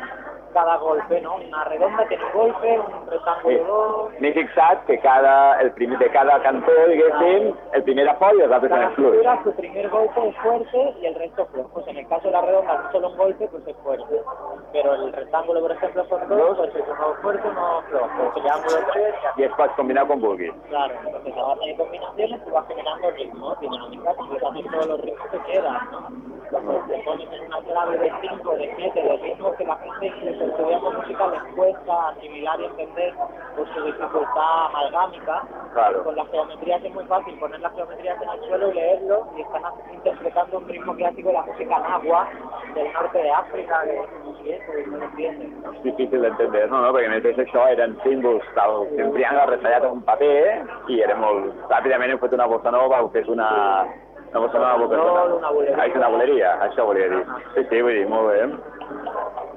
cada golpe, ¿no? Una redonda tiene un golpe, un rectángulo dos. M'he fixat que cada, el primer, de cada cantó, diguéssim, el primer Cada eren fluix. figura, su primer golpe es fuerte y el resto flojo. Pues en el caso de la redonda, solo un golpe, pues es fuerte. Pero el rectángulo, por ejemplo, son dos, pues es uno fuerte, uno flojo. Triángulo tres, I es pot combinar com vulguis. Claro, entonces a base de combinaciones tú vas generando ritmos, dinámicas, y hacer todos los ritmos que quieras, ¿no? Entonces te pones en una clave de 5, de 7, de ritmos que la gente incluso estudiando música les cuesta asimilar y entender por su dificultad amalgámica. Claro. Con las geometrías es muy fácil poner las geometrías en el suelo y leerlo y están interpretando un ritmo clásico de la música nahua del norte de África, y eso, y no lo entienden, ¿no? És difícil d'entendre, no, no? Perquè a més això eren símbols, un triangle retallat en un paper i era molt... Ràpidament hem fet una bossa nova, una... Una bossa nova, boca No, una boleria. Ah, una boleria, això volia dir. Sí, sí, vull dir, molt bé.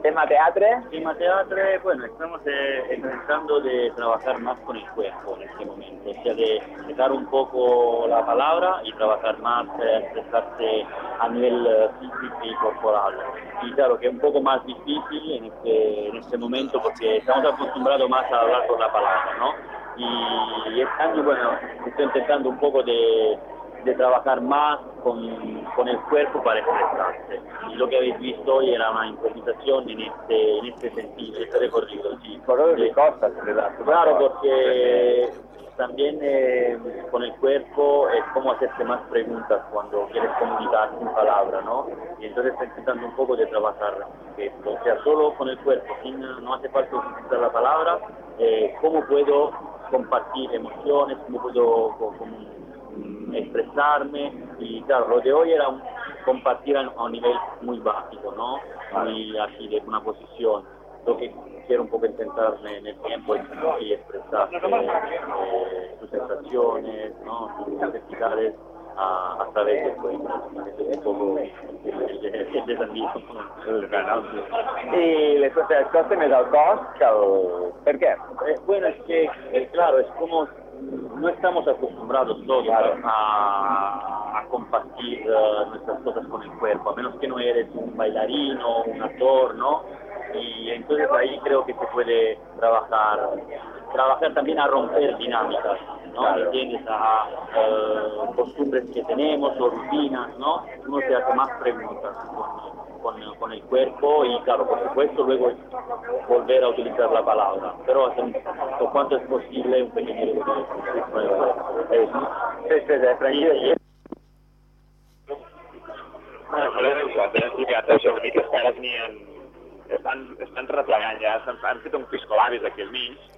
Tema teatre? Tema teatre, bueno, estamos eh, tratando de trabajar más con el cuerpo en este momento, o sea, de dejar un poco la palabra y trabajar más, eh, a nivel eh, físico y corporal. Y claro, que es un poco más difícil en este, en este momento porque estamos acostumbrados más a hablar con la palabra, ¿no? Y este año, bueno, estoy intentando un poco de, de trabajar más con, con el cuerpo para expresarse. Y lo que habéis visto hoy era una improvisación en este, en este sentido, este recorrido. Sí. Claro, porque también eh, con el cuerpo es como hacerte más preguntas cuando quieres comunicar sin palabra, ¿no? Y entonces estoy intentando un poco de trabajar esto, o sea, solo con el cuerpo, sin, no hace falta utilizar la palabra, eh, cómo puedo compartir emociones, cómo puedo co- com- expresarme y claro, lo de hoy era un- compartir a, a un nivel muy básico, ¿no? Muy así de una posición. Lo que quiero un poco intentarme en el tiempo es y expresar eh, sus sensaciones, ¿no? Sus necesidades a, a través del. Eso es un poco el, desafío. I les coses es costa més el cos que el... Per què? Eh, bueno, es que, eh, claro, es como no estamos acostumbrados todos a, a compartir eh, nuestras cosas con el cuerpo, a menos que no eres un bailarín o un actor, ¿no? Y entonces ahí creo que se puede trabajar, trabajar también a romper dinámicas, ¿no? ¿Entiendes? A eh, costumbres que tenemos o rutinas, ¿no? Uno se hace más preguntas con, con, con el cuerpo y claro, por supuesto luego volver a utilizar la palabra, pero hacen por cuanto es posible un pequeño eh, una mica els cares ni en... Estan, estan replegant ja, s'han han fet un piscolabis aquí al mig,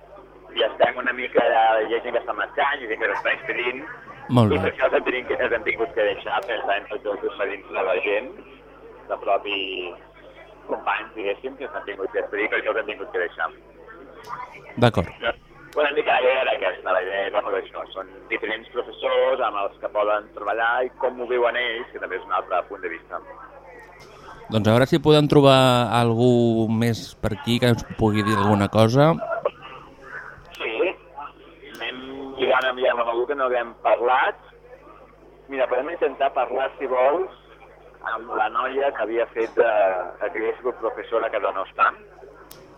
i estem una mica, hi ha gent que està marxant, i gent que s'està expedint, Molt i bé. per això els hem, tingut, els hem tingut que deixar pensant en tots els expedits de la gent, de propi companys, diguéssim, que s'han tingut que expedir, per això els hem tingut que deixar. D'acord. Una mica la idea era aquesta, la idea era això, són diferents professors amb els que poden treballar i com ho viuen ells, que també és un altre punt de vista. Doncs a veure si podem trobar algú més per aquí que ens pugui dir alguna cosa. Sí, anem lligant amb, amb algú que no haguem parlat. Mira, podem intentar parlar, si vols, amb la noia que havia fet de, que havia sigut professora que no està.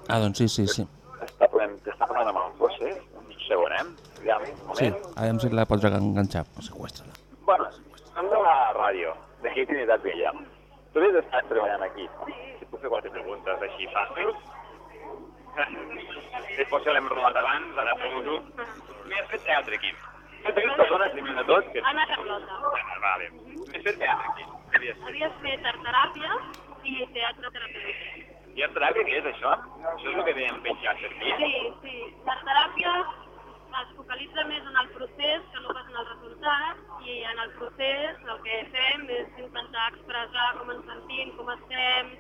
Ah, doncs sí, sí, sí. Està, podem, està parlant amb el José, un segon, eh? Ja, un moment. Sí, aviam si la pots enganxar. Seqüestra-la. Bueno, som de la ràdio, d'aquí Trinitat Vella. Tu has estat treballant aquí. Si puc fer quatre preguntes així fàcils. [LAUGHS] Després se l'hem robat abans, ara pregunto. M'hi has fet teatre aquí. Ets aquesta persona, primer de tot, que... Anna Carlota. Vale. M'he fet teatre aquí. Havies fet? Havies fet art teràpia i teatre terapèutic. I el teràpia què és, això? Això és el que dèiem penjar per mi? Sí, sí. L'art teràpia es focalitza més en el procés que no pas en el resultat i en el procés el que fem és intentar expressar com ens sentim, com estem,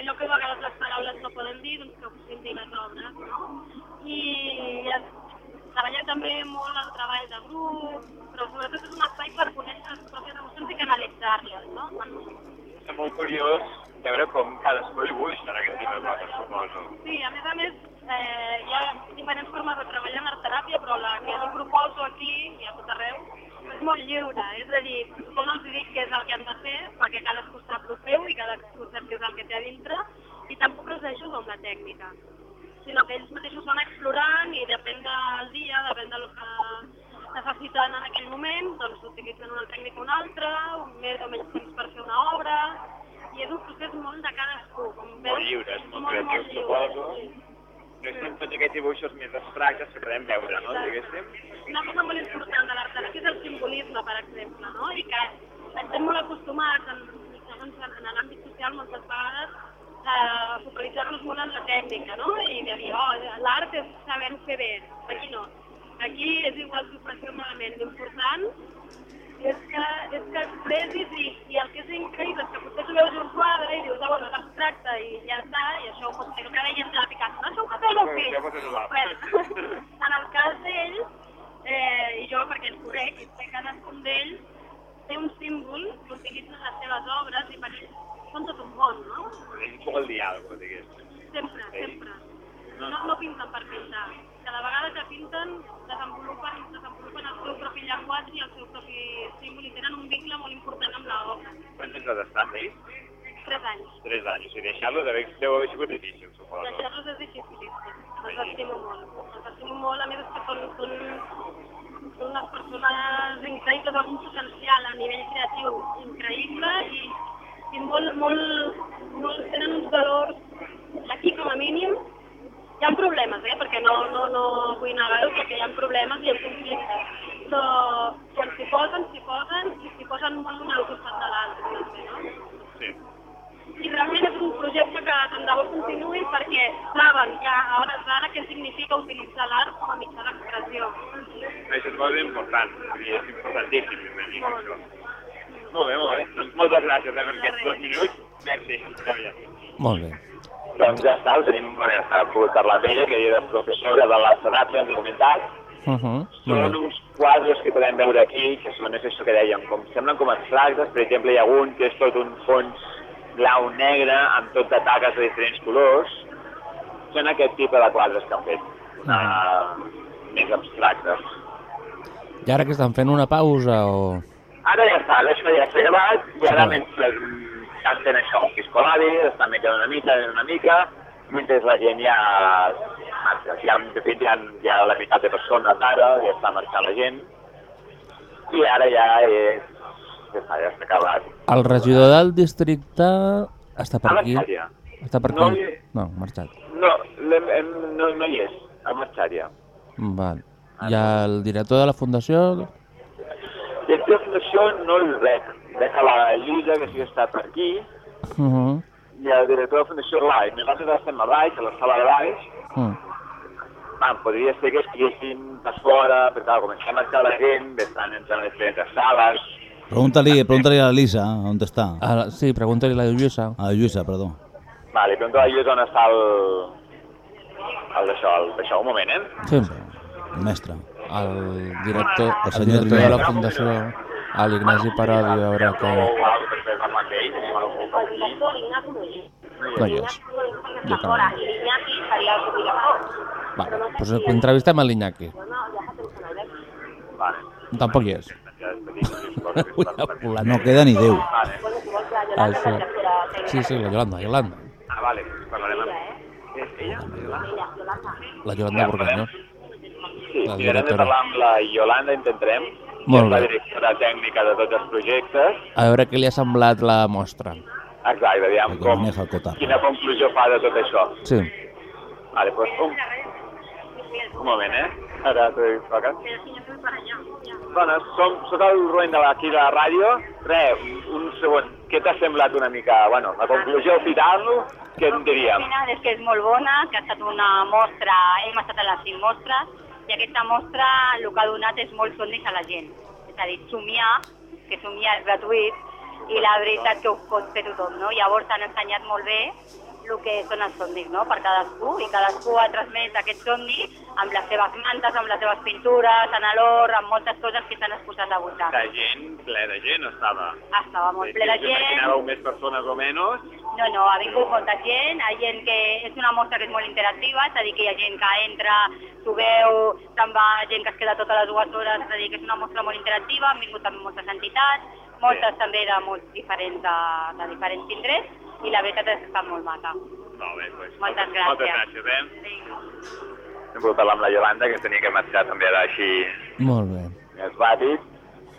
allò que a vegades les paraules no poden dir, doncs que ho puguin dir les obres. No? I es treballa també molt el treball de grup, però sobretot és un espai per conèixer les pròpies emocions i canalitzar-les, no? És molt curiós veure com cadascú dibuixa en aquest tipus de coses, suposo. Sí, a més a més, eh, hi ha diferents formes de treballar en art teràpia, però la que jo proposo aquí i a tot arreu és molt lliure, és a dir, no els dic què és el que han de fer, perquè cadascú sap el seu i cadascú sap què és el que té a dintre, i tampoc els deixo amb la tècnica, sinó que ells mateixos van explorant i depèn del dia, depèn del que necessiten en aquell moment, doncs utilitzen una tècnica o una altra, un més o menys temps per fer una obra, i és un procés molt de cadascú. Com veus, Molt lliure, és molt molt, molt lliure, suposo. sí. No estem tots aquests dibuixos més abstractes que podem veure, no? Diguéssim. Una cosa molt important de l'art és el simbolisme, per exemple, no? I que estem molt acostumats en, en, en l'àmbit social moltes vegades a focalitzar-nos molt en la tècnica, no? I de dir, oh, l'art és saber fer bé. Aquí no. Aquí és igual si ho facin malament. L'important és que, és que expressis i, i el que és increïble és que potser tu veus un quadre i dius, ah, bueno, és abstracte i ja està, i això ho pots fer, que ara ja està picat. No, això ho pot fer el fill. Ja pots ajudar. Bueno, en el cas d'ell, eh, i jo perquè conec, i sé que cadascun d'ells té un símbol que utilitza en les seves obres i per ells són tot un món, no? Ells dir alguna cosa, diguéssim. Sempre, sempre. No, no pinten per pintar. Cada vegada que pinten desenvolupen, desenvolupen el seu propi llenguatge i el seu propi símbol i tenen un vincle molt important amb l'obra. Quants anys has estat ells? Tres anys. Tres anys. I deixar-los deu haver sigut difícil, suposo. Deixar-los és dificilíssim. Els estimo molt. Els estimo molt, a més és que són, són, són unes persones increïbles amb un potencial a nivell creatiu increïble i, i molt, molt, molt, tenen uns valors aquí com a mínim hi ha problemes, eh? perquè no, no, no vull negar-ho, perquè hi ha problemes i hi ha conflictes. Però quan s'hi posen, s'hi posen i s'hi posen molt un al costat de l'altre, també, no? Sí. I realment és un projecte que tant de bo continuï perquè saben ja a hores d'ara què significa utilitzar l'art com a mitjà d'expressió. Això és molt important, és importantíssim, benvingut, això. Molt bé, molt bé. Moltes gràcies eh, per aquests dos minuts. Merci. Molt bé. Doncs ja està, tenim, ja pogut parlar amb ella, que és professora de la ens ha comentat. Uh -huh. Són uns quadres que podem veure aquí, que són, és això que dèiem, com, semblen com abstractes, per exemple, hi ha un que és tot un fons blau negre amb tot de taques de diferents colors. Són aquest tipus de quadres que han fet, uh, més abstractes. I ara que estan fent una pausa o... Ara ja està, això ja s'ha llevat, i ara mentre fent això, un piscolabi, estan menjant una mica, una mica, mentre la gent ja marxa. Ja, de fet, ja, ja la meitat de persones ara, ja està marxant la gent, i ara ja és... Ja està, ja està acabat. El regidor del districte Està per aquí? ja. Està per No, aquí? li- No, ha marxat. No, hem, no, no hi és. Ha marxat ja. Val. Hi ha el director de la fundació... Teu fundació no el veig. Veig a la Lluïsa, que sí que està per aquí, Uh -huh. i el director de la fundació live. Nosaltres estem a baix, a la sala de baix. Mm. Ah, podria ser que estiguessin per fora, però clar, com està marxant la gent, estan entrant a les diferents sales. Pregunta-li pregunta a la Lisa on està. A la, sí, pregunta-li a la Lluïsa. A la Lluïsa, perdó. Vale, però a Lluís on està el... El d'això, el d'això, un moment, eh? Sí. El mestre. El director, El el senyor director de la fundació, a l'Ignasi Parodi, a veure hi és. Jo que no. Vale, doncs entrevistem a l'Iñaki. Tampoc hi és. La. No queda ni Déu. Això. Sí, sí, la Yolanda, Yolanda. Ah, vale, parlarem amb... És ella? La Yolanda Borganyó. Sí, La mirarem de parlar amb la Yolanda, intentarem. Molt que és la bé. directora tècnica de tots els projectes. A veure què li ha semblat la mostra. Exacte, aviam com, quina conclusió fa de tot això. Sí. Vale, pues un, un moment, eh? Ara t'ho dic, toca. Dones, som, soc el Ruin de la- aquí de la ràdio. Re, un segon, què t'ha semblat una mica, bueno, la conclusió final, què en diríem? final és que és molt bona, que ha estat una mostra, hem estat a les cinc mostres, i aquesta mostra el que ha donat és molts somnis a la gent. És a dir, somiar, que somiar és gratuït, i la veritat que ho pot fer tothom, no? Llavors han ensenyat molt bé el que són els somnis, no?, per cadascú, i cadascú ha transmès aquest somni amb les seves mantes, amb les seves pintures, en l'or, amb moltes coses que s'han exposat a votar. De gent, ple de gent estava. Estava molt ple de Us gent, imaginàveu més persones o menys? No, no, ha vingut molta gent, hi ha gent que és una mostra que és molt interactiva, és a dir, que hi ha gent que entra, s'ho veu, se'n va, gent que es queda totes les dues hores, és a dir, que és una mostra molt interactiva, han vingut també moltes entitats, moltes també de molts diferents, de, de diferents indrets, i la veritat és que està molt maca. Molt bé, doncs. Moltes gràcies. Moltes gràcies, eh? Hem pogut parlar amb la Yolanda, que tenia que marxar també ara així Molt bé. més ràpid.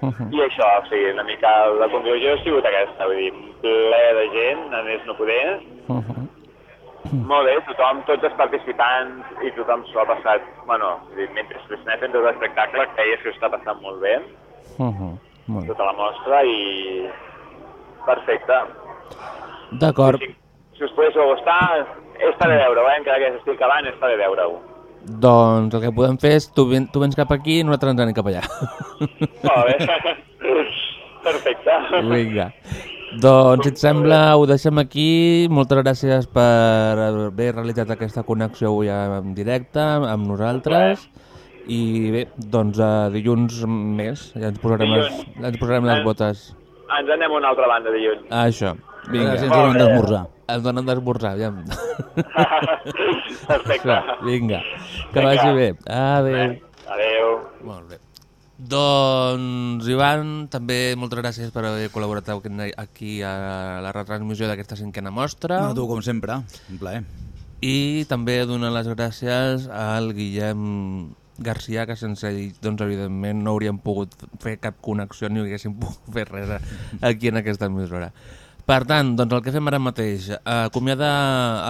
[LAUGHS] I això, o sigui, una mica la conclusió ha sigut aquesta, vull dir, ple de gent, a més no poder. [LAUGHS] Molt bé, tothom, tots els participants i tothom s'ho ha passat, bueno, vull dir, mentre s'anava fent tot l'espectacle, creia que s'ho està passant molt bé, [LAUGHS] Molt bé. tota la mostra, i perfecte. D'acord. Si us pogués gustar, està de veure-ho, eh? encara que estic acabant, està de veure-ho. Doncs el que podem fer és tu, ven, tu vens cap aquí i nosaltres ens anem cap allà. Molt bé. [LAUGHS] Perfecte. Vinga. Doncs, si et sembla, ho deixem aquí. Moltes gràcies per haver realitzat aquesta connexió avui en directe amb nosaltres. I bé, doncs a dilluns més. Ja ens posarem, les, Dilluns. ja ens posarem les botes. Ens anem a una altra banda dilluns. Ah, això. Vinga. Gràcies, ens donen d'esmorzar. Ens donen d'esmorzar, ja. [LAUGHS] Perfecte. Vinga. Que Vinga. vagi bé. Adéu. Adéu. Molt bé. Doncs, Ivan, també moltes gràcies per haver col·laborat aquí a la retransmissió d'aquesta cinquena mostra. A tu, com sempre, un plaer. I també donar les gràcies al Guillem Garcia, que sense ell, doncs, evidentment, no hauríem pogut fer cap connexió ni haguéssim [LAUGHS] pogut fer res aquí en aquesta emissora. Per tant, doncs el que fem ara mateix, eh, acomiadar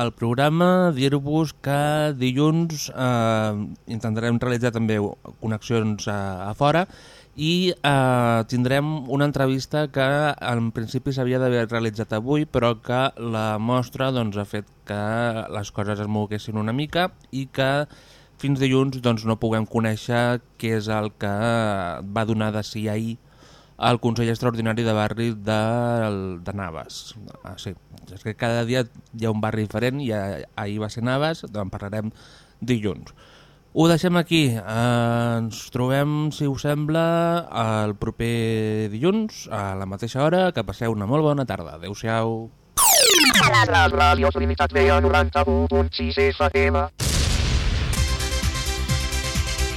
el programa, dir-vos que dilluns eh, intentarem realitzar també connexions a, a fora i eh, tindrem una entrevista que en principi s'havia d'haver realitzat avui però que la mostra doncs, ha fet que les coses es moguessin una mica i que fins dilluns doncs, no puguem conèixer què és el que va donar de si ahir al Consell Extraordinari de Barri de, de Navas. Ah, sí. És que cada dia hi ha un barri diferent i ah- ahir va ser Navas, en parlarem dilluns. Ho deixem aquí. Eh, ens trobem, si us sembla, el proper dilluns a la mateixa hora. Que passeu una molt bona tarda. Adéu-siau. La ràdio Trinitat Vella 91.6 FM.